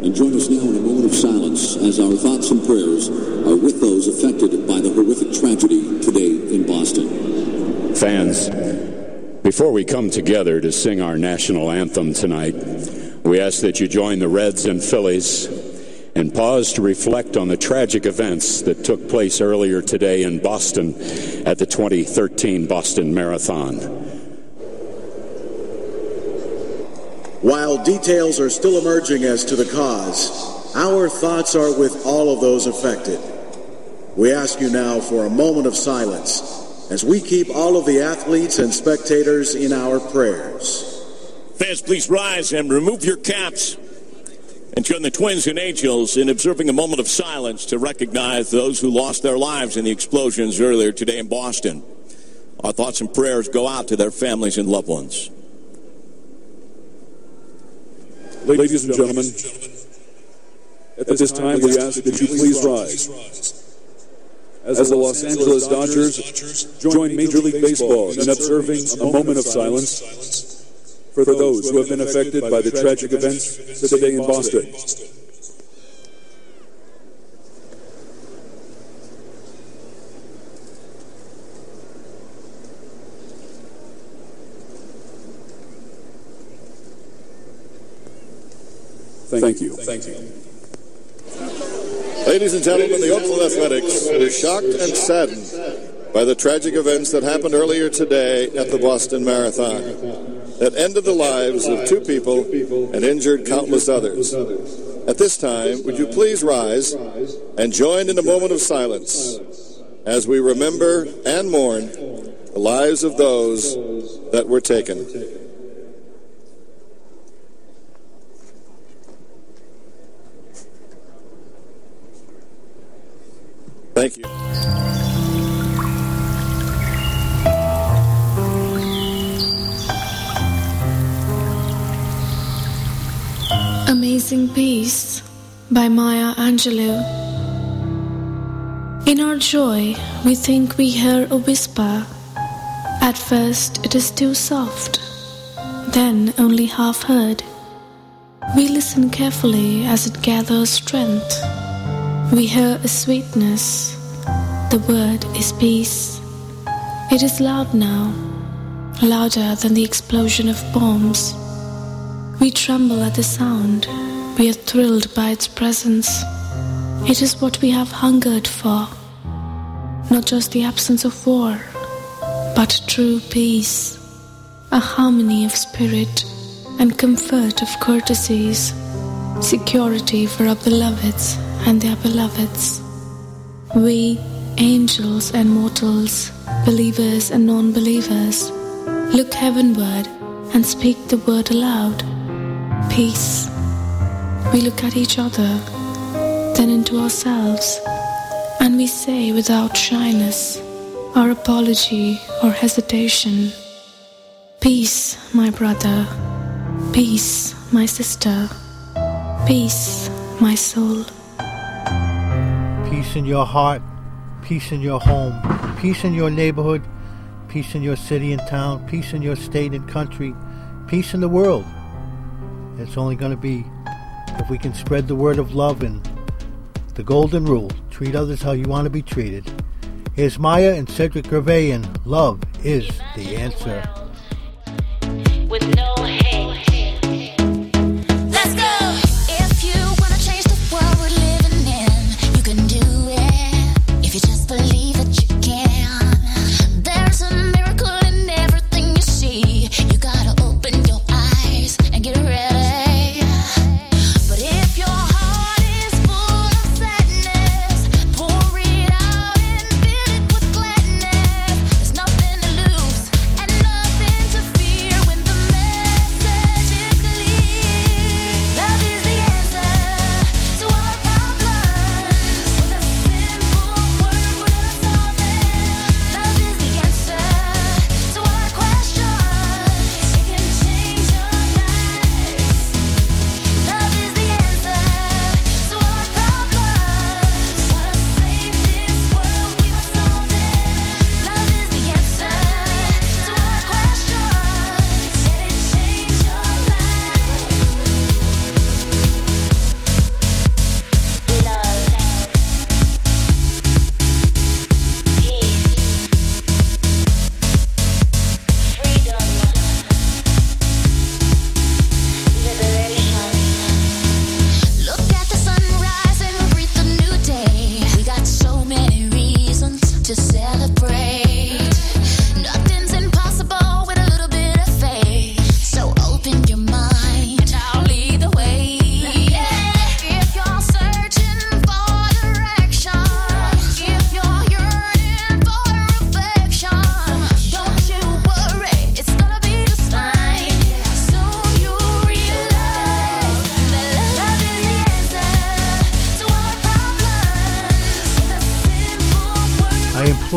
Speaker 32: And join us now in a moment of silence as our thoughts and prayers are with those affected by the horrific tragedy today in Boston.
Speaker 27: Fans, before we come together to sing our national anthem tonight, we ask that you join the Reds and Phillies and pause to reflect on the tragic events that took place earlier today in Boston at the 2013 Boston Marathon.
Speaker 9: While details are still emerging as to the cause, our thoughts are with all of those affected. We ask you now for a moment of silence as we keep all of the athletes and spectators in our prayers.
Speaker 33: Fans, please rise and remove your caps and join the Twins and Angels in observing a moment of silence to recognize those who lost their lives in the explosions earlier today in Boston. Our thoughts and prayers go out to their families and loved ones.
Speaker 34: Ladies and gentlemen, at this time we ask that you please rise. As the Los Angeles Dodgers join Major League Baseball in observing a moment of silence for those who have been affected by the tragic events today in Boston. Thank you.
Speaker 28: Thank you. Ladies and gentlemen, the Oakland Athletics is shocked and saddened by the tragic events that happened earlier today at the Boston Marathon that ended the lives of two people and injured countless others. At this time, would you please rise and join in a moment of silence as we remember and mourn the lives of those that were taken. Thank you.
Speaker 35: Amazing Peace by Maya Angelou. In our joy, we think we hear a whisper. At first, it is too soft, then only half heard. We listen carefully as it gathers strength. We hear a sweetness. The word is peace. It is loud now, louder than the explosion of bombs. We tremble at the sound. We are thrilled by its presence. It is what we have hungered for. Not just the absence of war, but true peace, a harmony of spirit and comfort of courtesies, security for our beloveds and their beloveds. We, angels and mortals, believers and non believers, look heavenward and speak the word aloud peace. We look at each other, then into ourselves, and we say without shyness or apology or hesitation Peace, my brother. Peace, my sister. Peace, my soul.
Speaker 36: Peace in your heart, peace in your home, peace in your neighborhood, peace in your city and town, peace in your state and country, peace in the world. It's only going to be if we can spread the word of love and the golden rule treat others how you want to be treated. Here's Maya and Cedric Gervais, and love is the answer.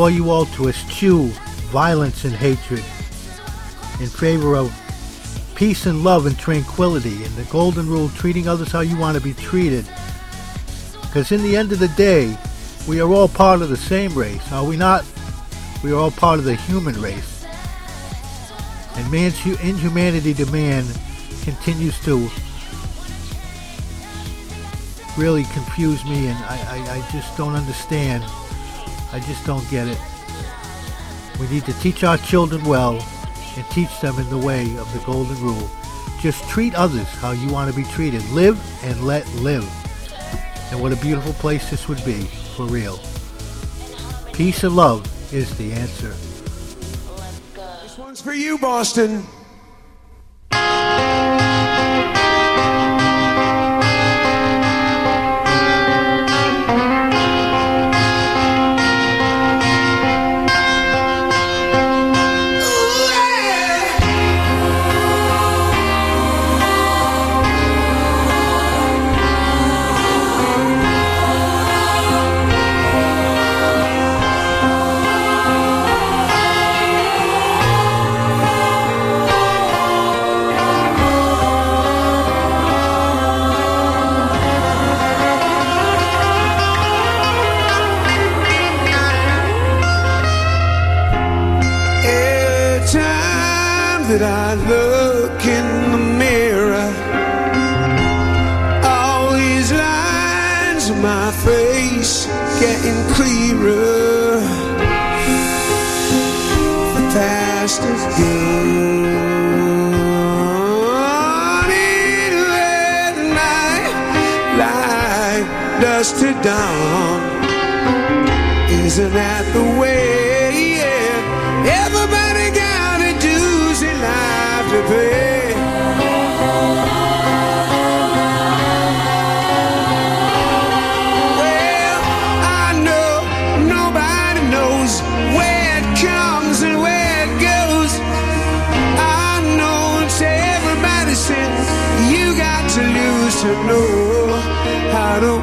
Speaker 5: Implore you all to eschew violence and hatred in favor of peace and love and tranquility and the golden rule treating others how you want to be treated. Because in the end of the day, we are all part of the same race, are we not? We are all part of the human race. And man's inhumanity to man continues to really confuse me, and I, I, I just don't understand. I just don't get it. We need to teach our children well and teach them in the way of the golden rule. Just treat others how you want to be treated. Live and let live. And what a beautiful place this would be, for real. Peace and love is the answer.
Speaker 7: This one's for you, Boston. On my face getting clearer. The past is gone into the night, like dust to dawn. Isn't that the way? Yeah. Everybody got a dues in life to pay. To know how to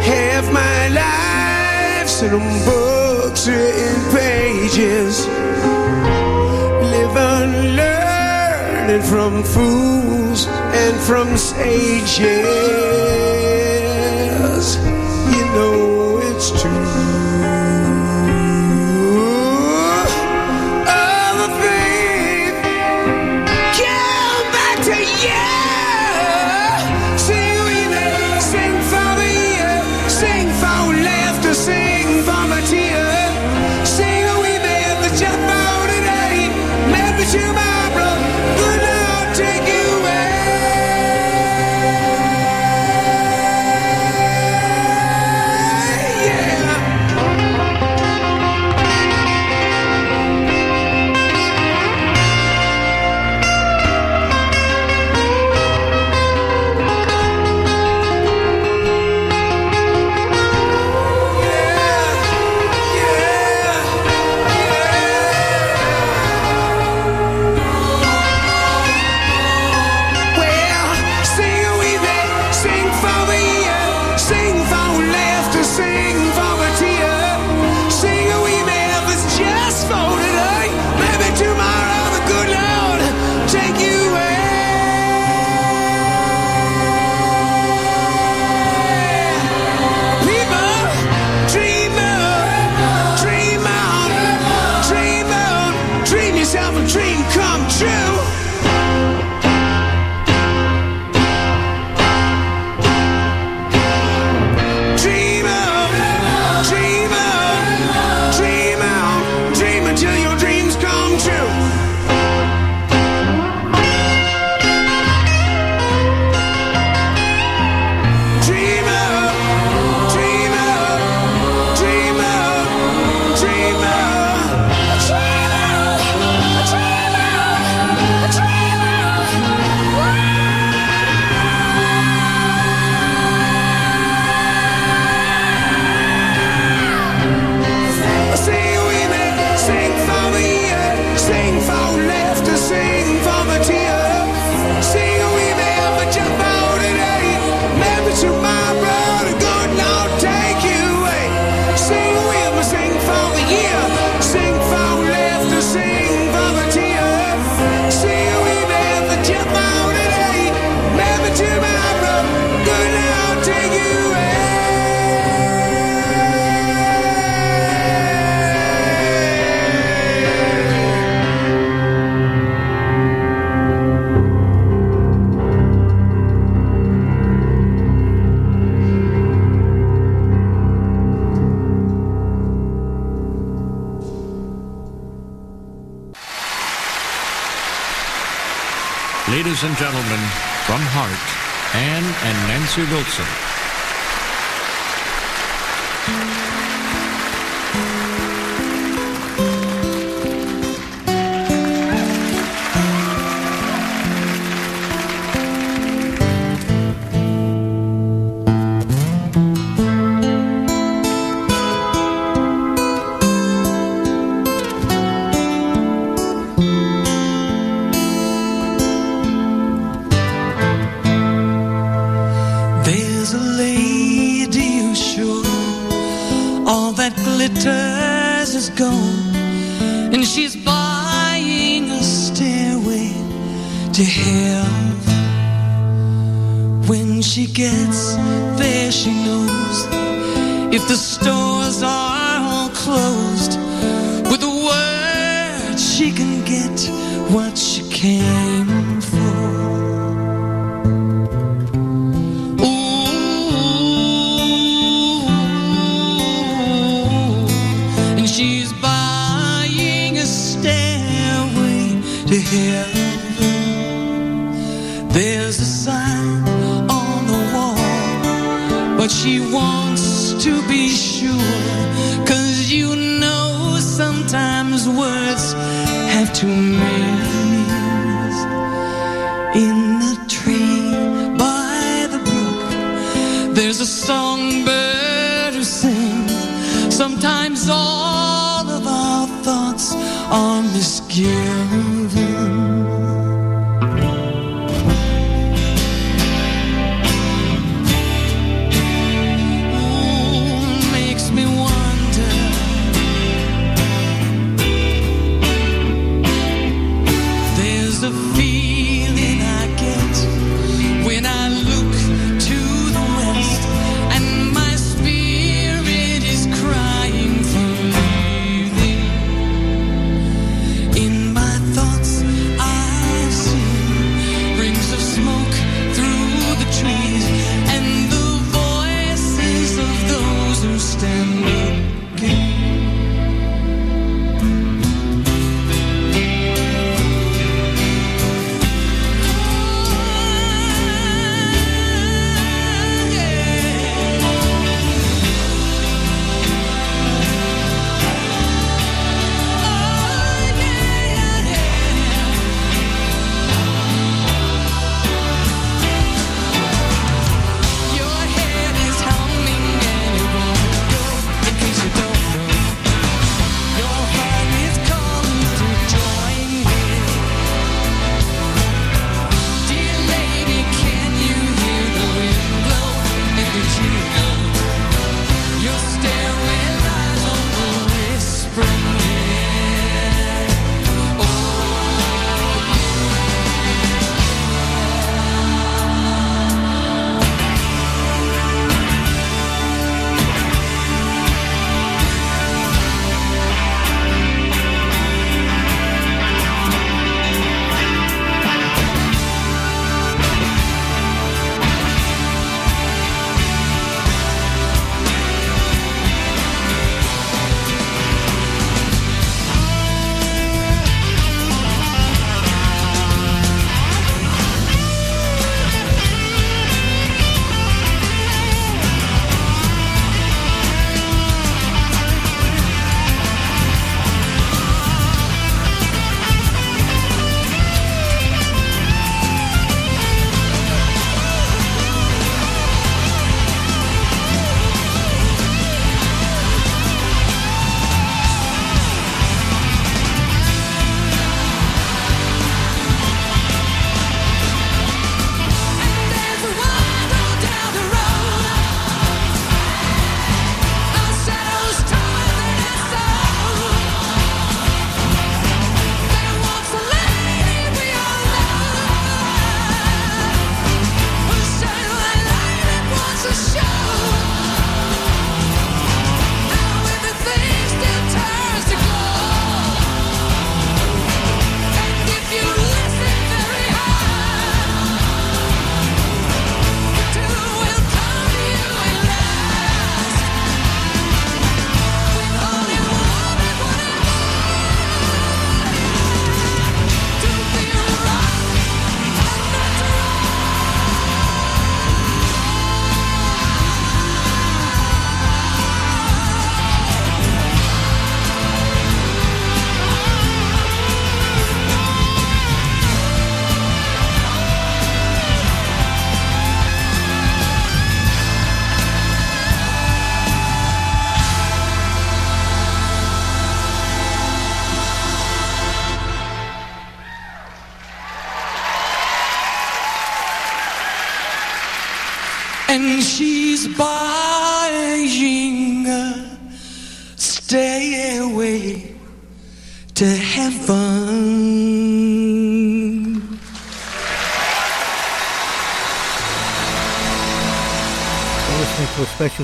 Speaker 7: Half my life's in books written pages. Living, learning from fools and from sages. Ladies and gentlemen, from Heart, Anne and Nancy Wilson.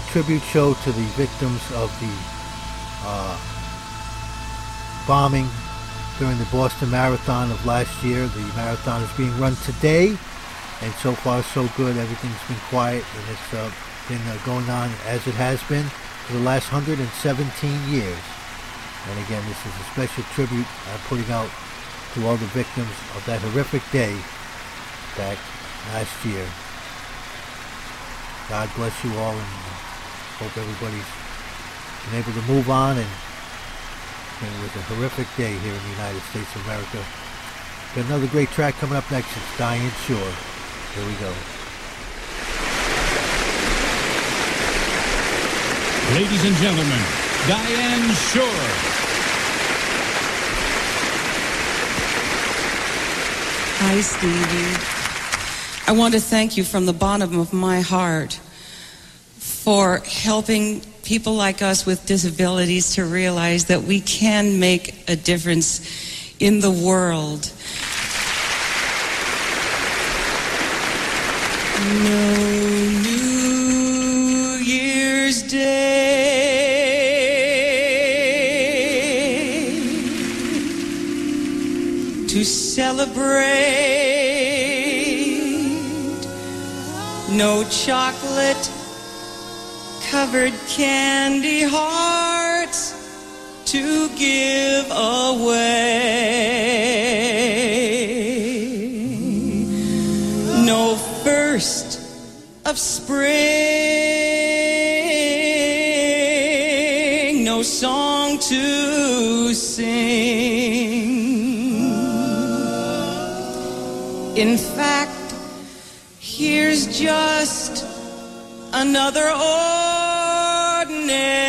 Speaker 5: Tribute show to the victims of the uh, bombing during the Boston Marathon of last year. The marathon is being run today, and so far so good. Everything's been quiet, and it's uh, been uh, going on as it has been for the last 117 years. And again, this is a special tribute I'm putting out to all the victims of that horrific day back last year. God bless you all, and uh, hope everybody's been able to move on. And it was a horrific day here in the United States of America. Got another great track coming up next. It's Diane Shore. Here we go.
Speaker 37: Ladies and gentlemen, Diane Shore.
Speaker 38: Hi, Stevie. I want to thank you from the bottom of my heart for helping people like us with disabilities to realize that we can make a difference in the world. No New Year's Day to celebrate. No chocolate covered candy hearts to give away. No first of spring, no song to sing. In fact, here's just another ordinary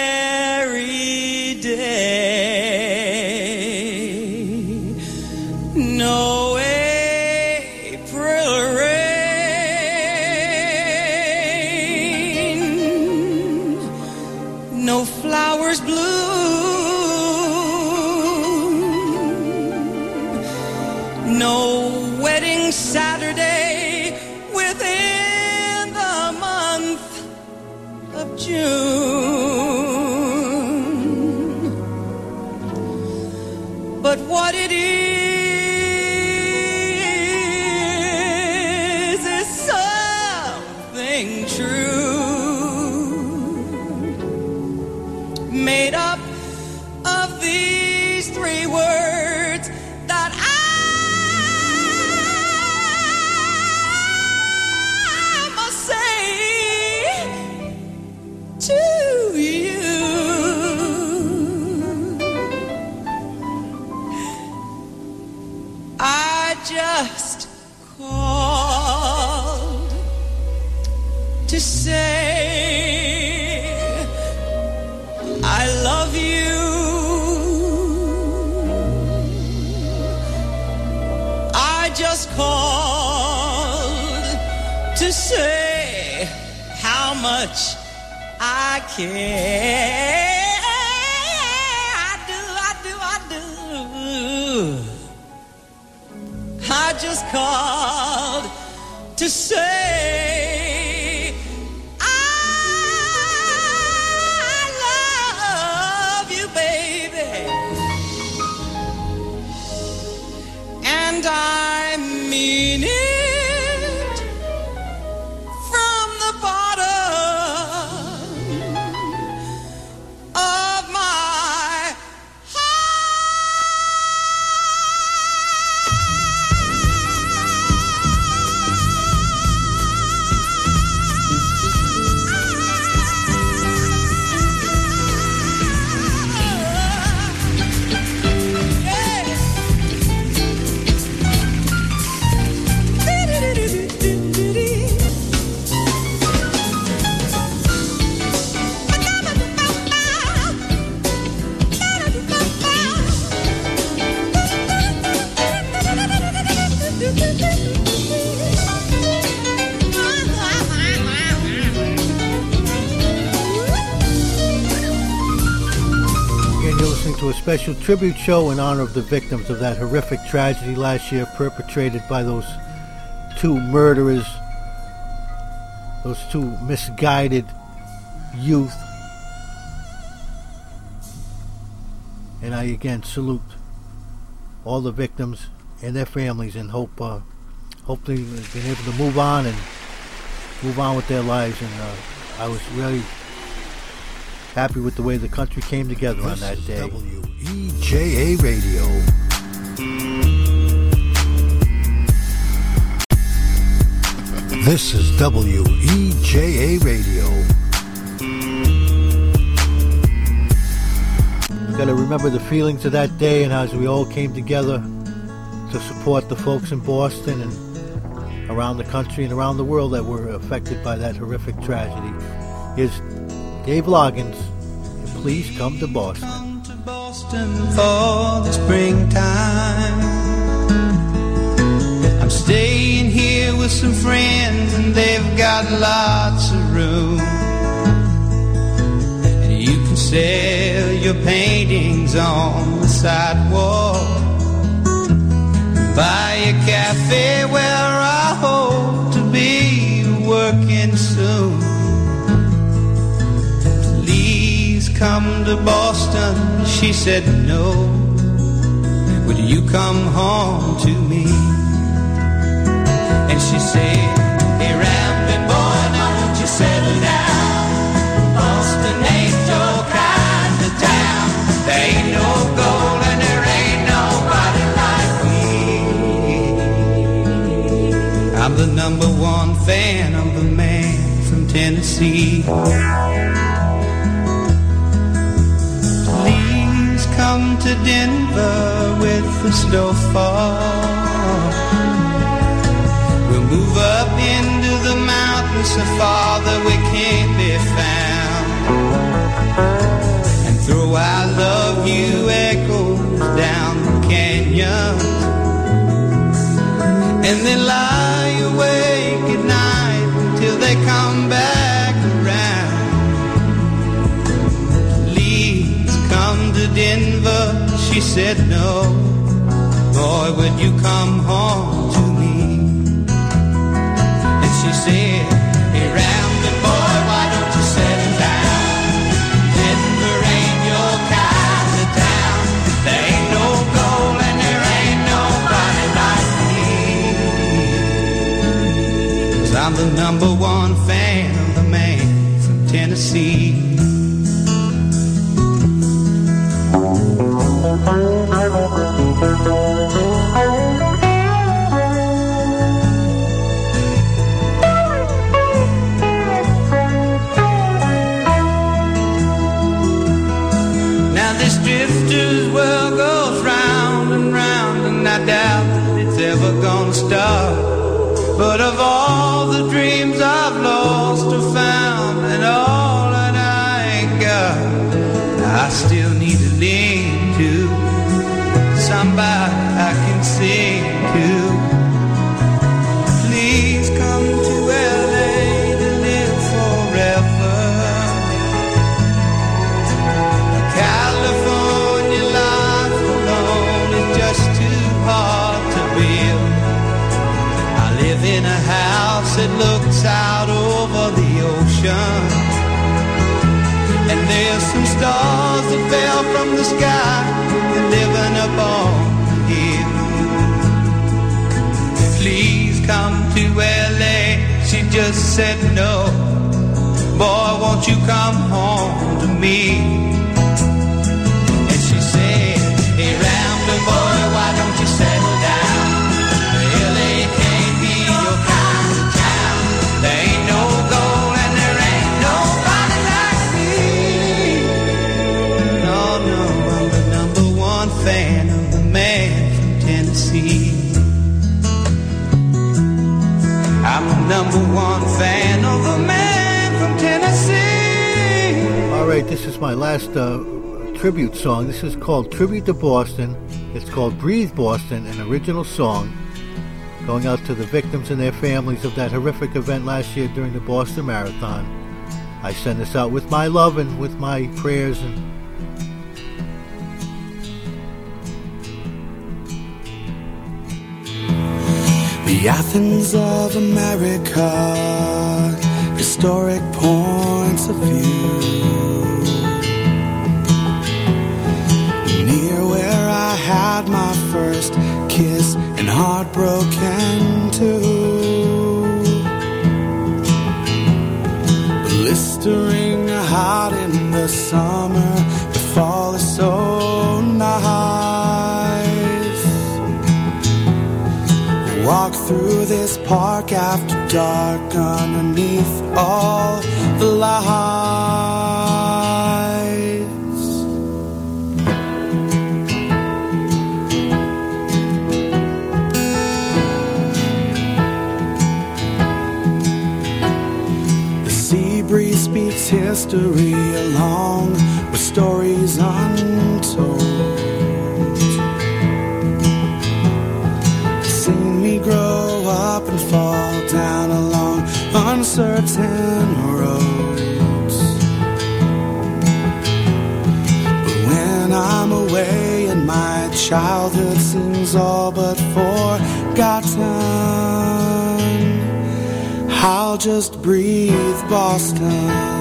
Speaker 38: care.
Speaker 5: Special tribute show in honor of the victims of that horrific tragedy last year perpetrated by those two murderers, those two misguided youth. And I again salute all the victims and their families and hope uh, hope they've been able to move on and move on with their lives. And uh, I was really happy with the way the country came together on that day.
Speaker 7: WEJA Radio. This is WEJA Radio.
Speaker 5: Got to remember the feelings of that day and as we all came together to support the folks in Boston and around the country and around the world that were affected by that horrific tragedy. Here's Dave Loggins. and Please come to Boston.
Speaker 23: Boston for the springtime. I'm staying here with some friends and they've got lots of room. And you can sell your paintings on the sidewalk. Buy a cafe where I hope to be working soon. Come to Boston. She said no. Would you come home to me? And she said, Hey, rambling boy, now won't you settle down? Boston ain't your kind of town. There ain't no gold and there ain't nobody like me. I'm the number one fan of the man from Tennessee. Come to Denver with the snowfall. We'll move up into the mountains so far that we can't be found. And throw I love you echoes down the canyon. And then lie awake at night until they come back Denver. She said no. Boy, would you come home to me? And she said, Hey, rambling boy, why don't you settle down? Denver ain't your kind of town. There ain't no gold and there ain't nobody like me. Cause I'm the number one fan of the man from Tennessee. Now this drifter's world goes the ocean. And there's some stars that fell from the sky and living the hill. Please come to LA. She just said no. Boy, won't you come home to me? Number one fan of the man from Tennessee.
Speaker 5: All right, this is my last uh, tribute song. This is called Tribute to Boston. It's called Breathe Boston, an original song going out to the victims and their families of that horrific event last year during the Boston Marathon. I send this out with my love and with my prayers and
Speaker 7: The Athens of America, historic points of view. Near where I had my first kiss and heartbroken too. Blistering hot in the summer, the fall is so nice. Walk through this park after dark underneath all the lights. The sea breeze speaks history along with stories untold. Uncertain roads. But when I'm away and my childhood seems all but forgotten, I'll just breathe Boston.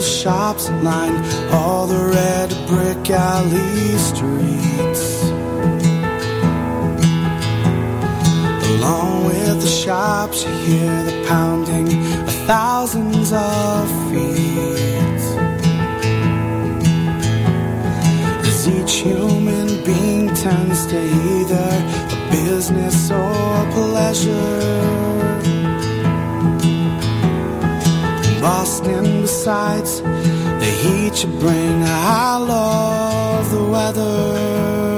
Speaker 7: Shops line all the red brick alley streets. Along with the shops, you hear the pounding of thousands of feet. As each human being turns to either a business or pleasure. Boston, besides the heat you bring, I love the weather.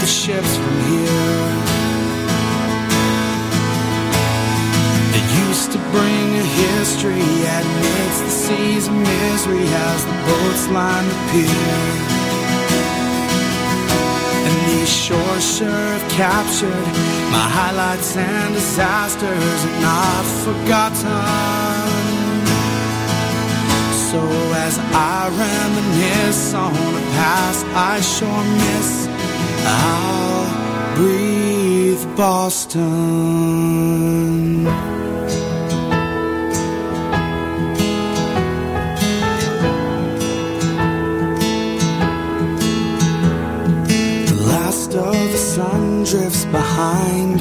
Speaker 7: The ships from here. It used to bring a history amidst the seas of misery as the boats lined the pier. And these shores sure have captured my highlights and disasters and not forgotten. So as I reminisce on the past, I sure miss. I'll breathe Boston. The last of the sun drifts behind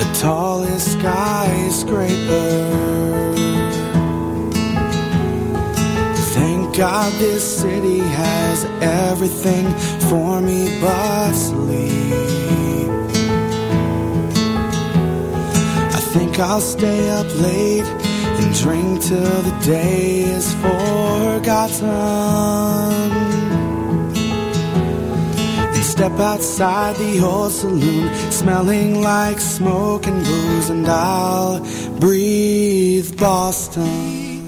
Speaker 7: the tallest skyscraper. Thank God this city has everything for me but I'll stay up late and drink till the day is forgotten. And step outside the old saloon, smelling like smoke and booze, and I'll breathe Boston.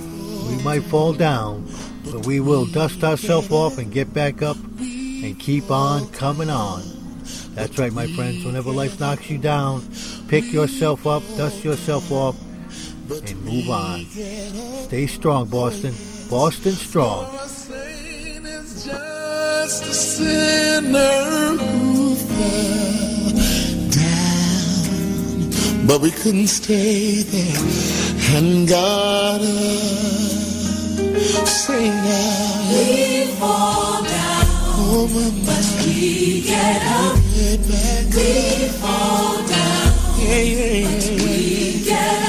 Speaker 5: We might fall down, but we will dust ourselves off and get back up and keep on coming on. That's right, my friends. Whenever life knocks you down, pick yourself up, dust yourself off, and move on. Stay strong, Boston. Boston strong.
Speaker 7: Just a sinner down, but we couldn't stay there. And God, uh, say now,
Speaker 39: We fall down,
Speaker 7: my
Speaker 39: but we get up.
Speaker 7: Get back
Speaker 39: We fall down, we get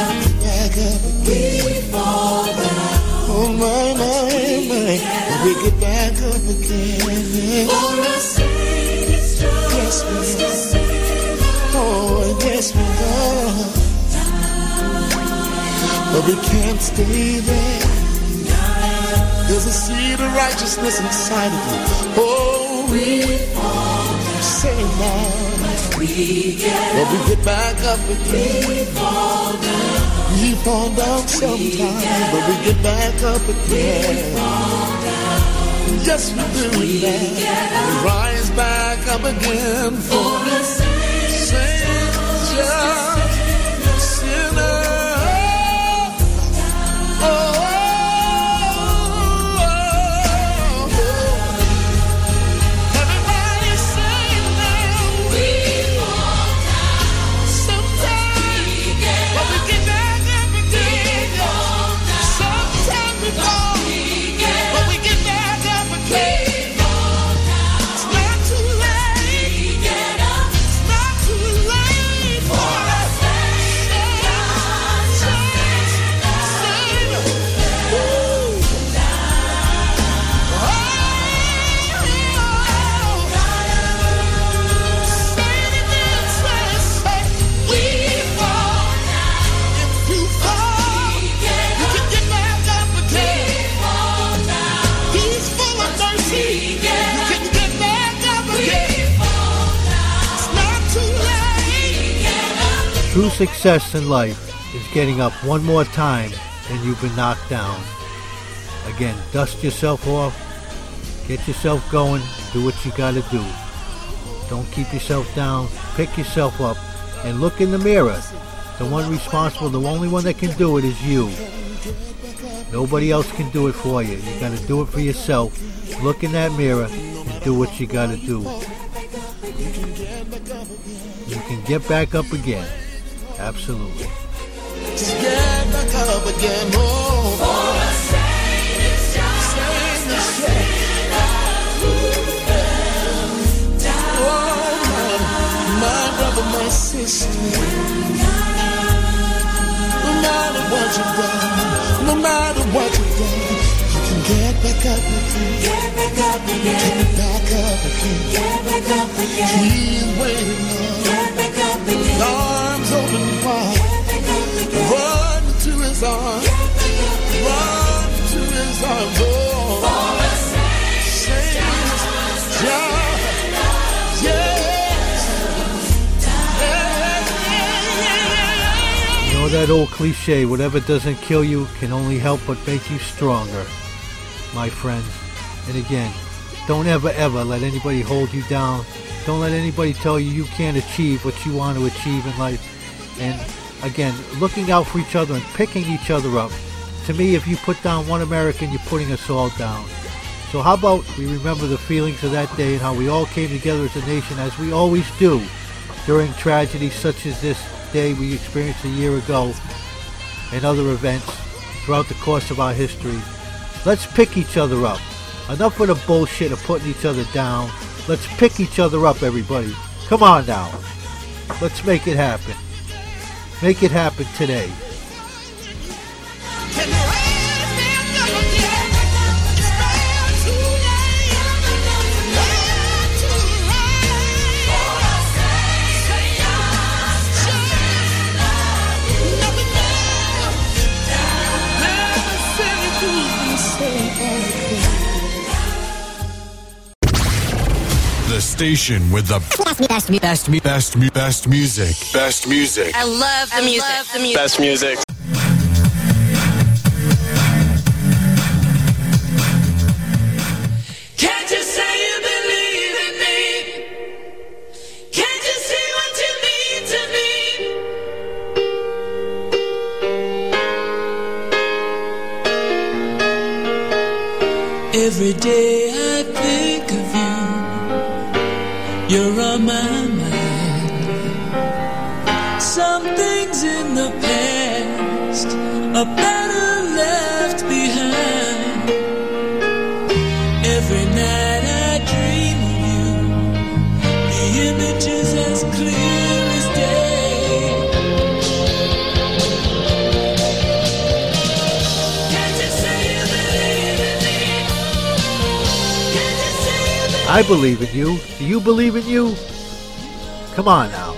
Speaker 39: up. We fall down,
Speaker 7: Oh we get back up again.
Speaker 39: for a Savior
Speaker 7: Yes, we
Speaker 39: to.
Speaker 7: Oh, yes, we go.
Speaker 39: but we can't stay there. There's a seed of righteousness inside of you. Oh, we fall down. Say now. But we get back up again. We fall down. We fall down sometimes, but we get back up again. We fall down. Yes, we do we that. We rise back up again for the just sinner. Oh,
Speaker 5: True success in life is getting up one more time than you've been knocked down. Again, dust yourself off, get yourself going, do what you gotta do. Don't keep yourself down, pick yourself up, and look in the mirror. The one responsible, the only one that can do it is you. Nobody else can do it for you. You gotta do it for yourself. Look in that mirror and do what you gotta do. You can get back up again. Absolutely.
Speaker 39: Get back up again. For a saint is just a sinner who fell down. My, my brother, my sister. No matter what you've done, no matter what you've done, you can get back up again. Get back up again. Get back up again. Get back up again. He's waiting on. Get back up again. Arms open. Run to his arms. Run to his arms. Oh,
Speaker 5: that old cliche, whatever doesn't kill you can only help but make you stronger, my friends. And again, don't ever ever let anybody hold you down. Don't let anybody tell you you can't achieve what you want to achieve in life. And again, looking out for each other and picking each other up. To me, if you put down one American, you're putting us all down. So how about we remember the feelings of that day and how we all came together as a nation, as we always do, during tragedies such as this day we experienced a year ago and other events throughout the course of our history. Let's pick each other up. Enough of the bullshit of putting each other down. Let's pick each other up, everybody. Come on now. Let's make it happen. Make it happen today.
Speaker 40: Station with the best, best, best, best, best music. Best music.
Speaker 41: I love the music. the music.
Speaker 40: Best music.
Speaker 42: I believe in you.
Speaker 5: Do you believe in you? Come on now.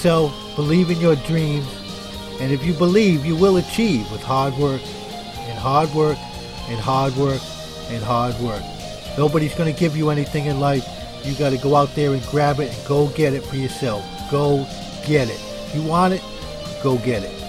Speaker 5: Yourself, believe in your dreams, and if you believe, you will achieve with hard work and hard work and hard work and hard work. Nobody's going to give you anything in life. You got to go out there and grab it and go get it for yourself. Go get it. If you want it, go get it.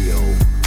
Speaker 7: Radio.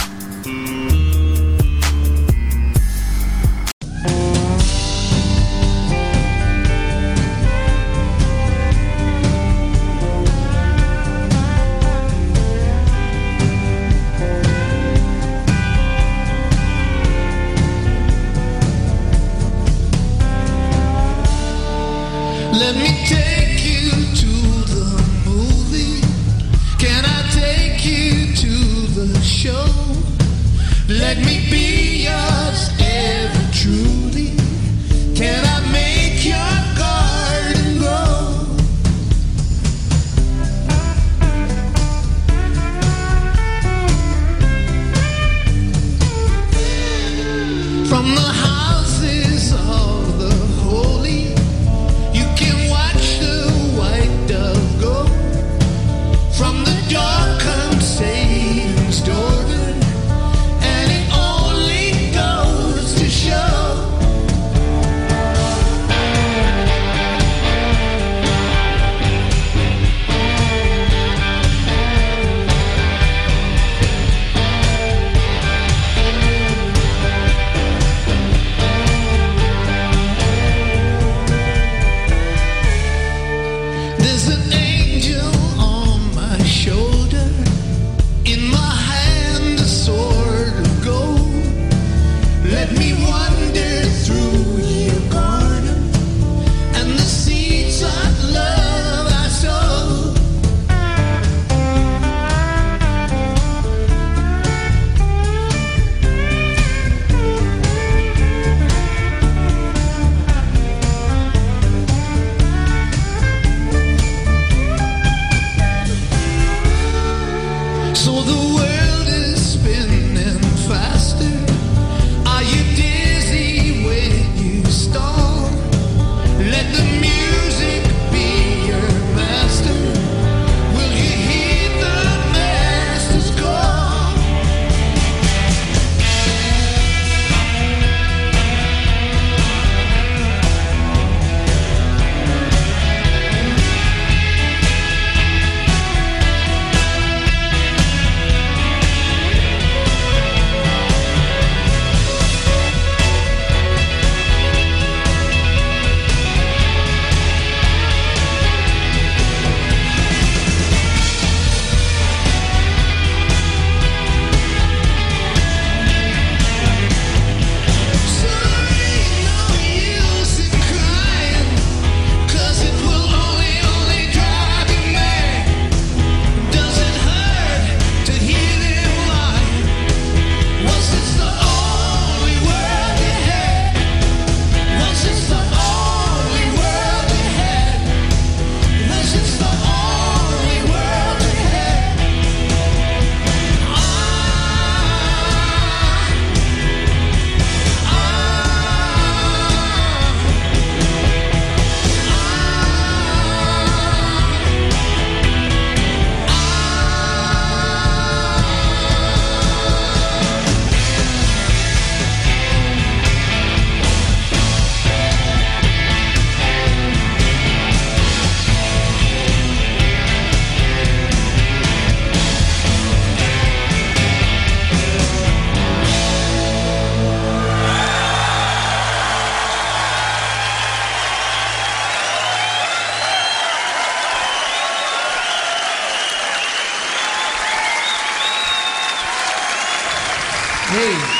Speaker 43: Hey.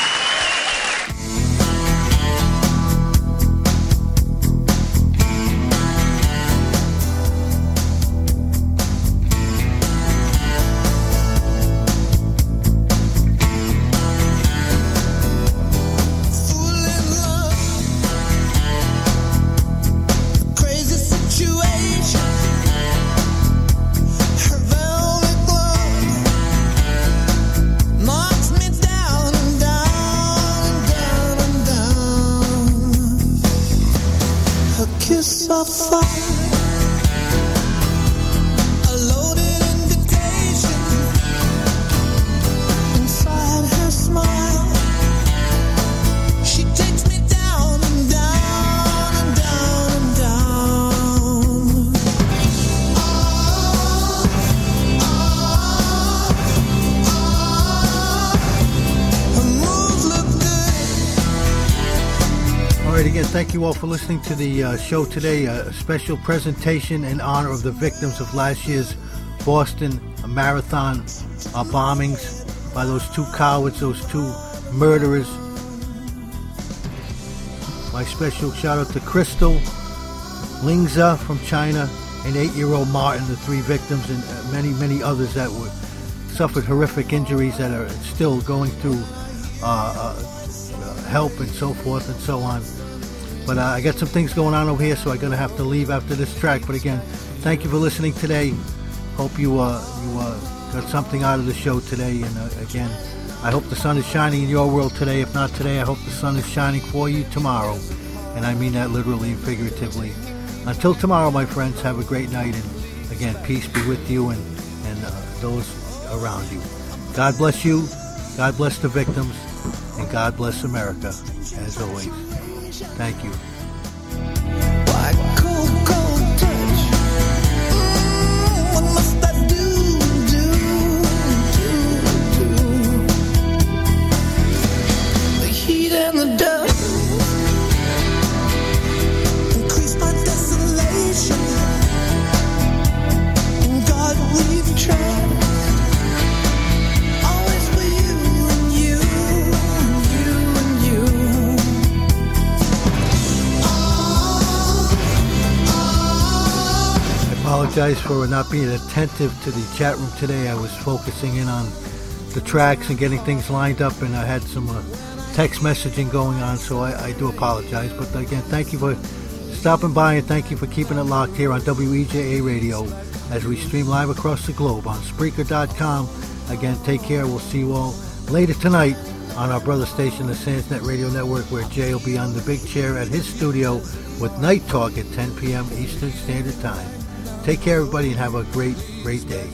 Speaker 5: For listening to the uh, show today. A special presentation in honor of the victims of last year's Boston Marathon uh, bombings by those two cowards, those two murderers. My special shout out to Krystle Lingzi from China and eight-year-old Martin, the three victims, and uh, many, many others that were suffered horrific injuries that are still going through uh, uh, help and so forth and so on. But uh, I got some things going on over here, so I'm gonna have to leave after this track. But again, thank you for listening today. Hope you uh, you uh, got something out of the show today. And uh, again, I hope the sun is shining in your world today. If not today, I hope the sun is shining for you tomorrow. And I mean that literally and figuratively. Until tomorrow, my friends, have a great night. And again, peace be with you and, and uh, those around you. God bless you. God bless the victims. And God bless America, as always. Thank you. Apologize for not being attentive to the chat room today. I was focusing in on the tracks and getting things lined up, and I had some uh, text messaging going on, so I, I do apologize. But again, thank you for stopping by and thank you for keeping it locked here on WEJA Radio as we stream live across the globe on Spreaker.com. Again, take care. We'll see you all later tonight on our brother station, the Sandsnet Radio Network, where Jay will be on the big chair at his studio with Night Talk at 10 p.m. Eastern Standard Time. Take care, everybody, and have a great, great day.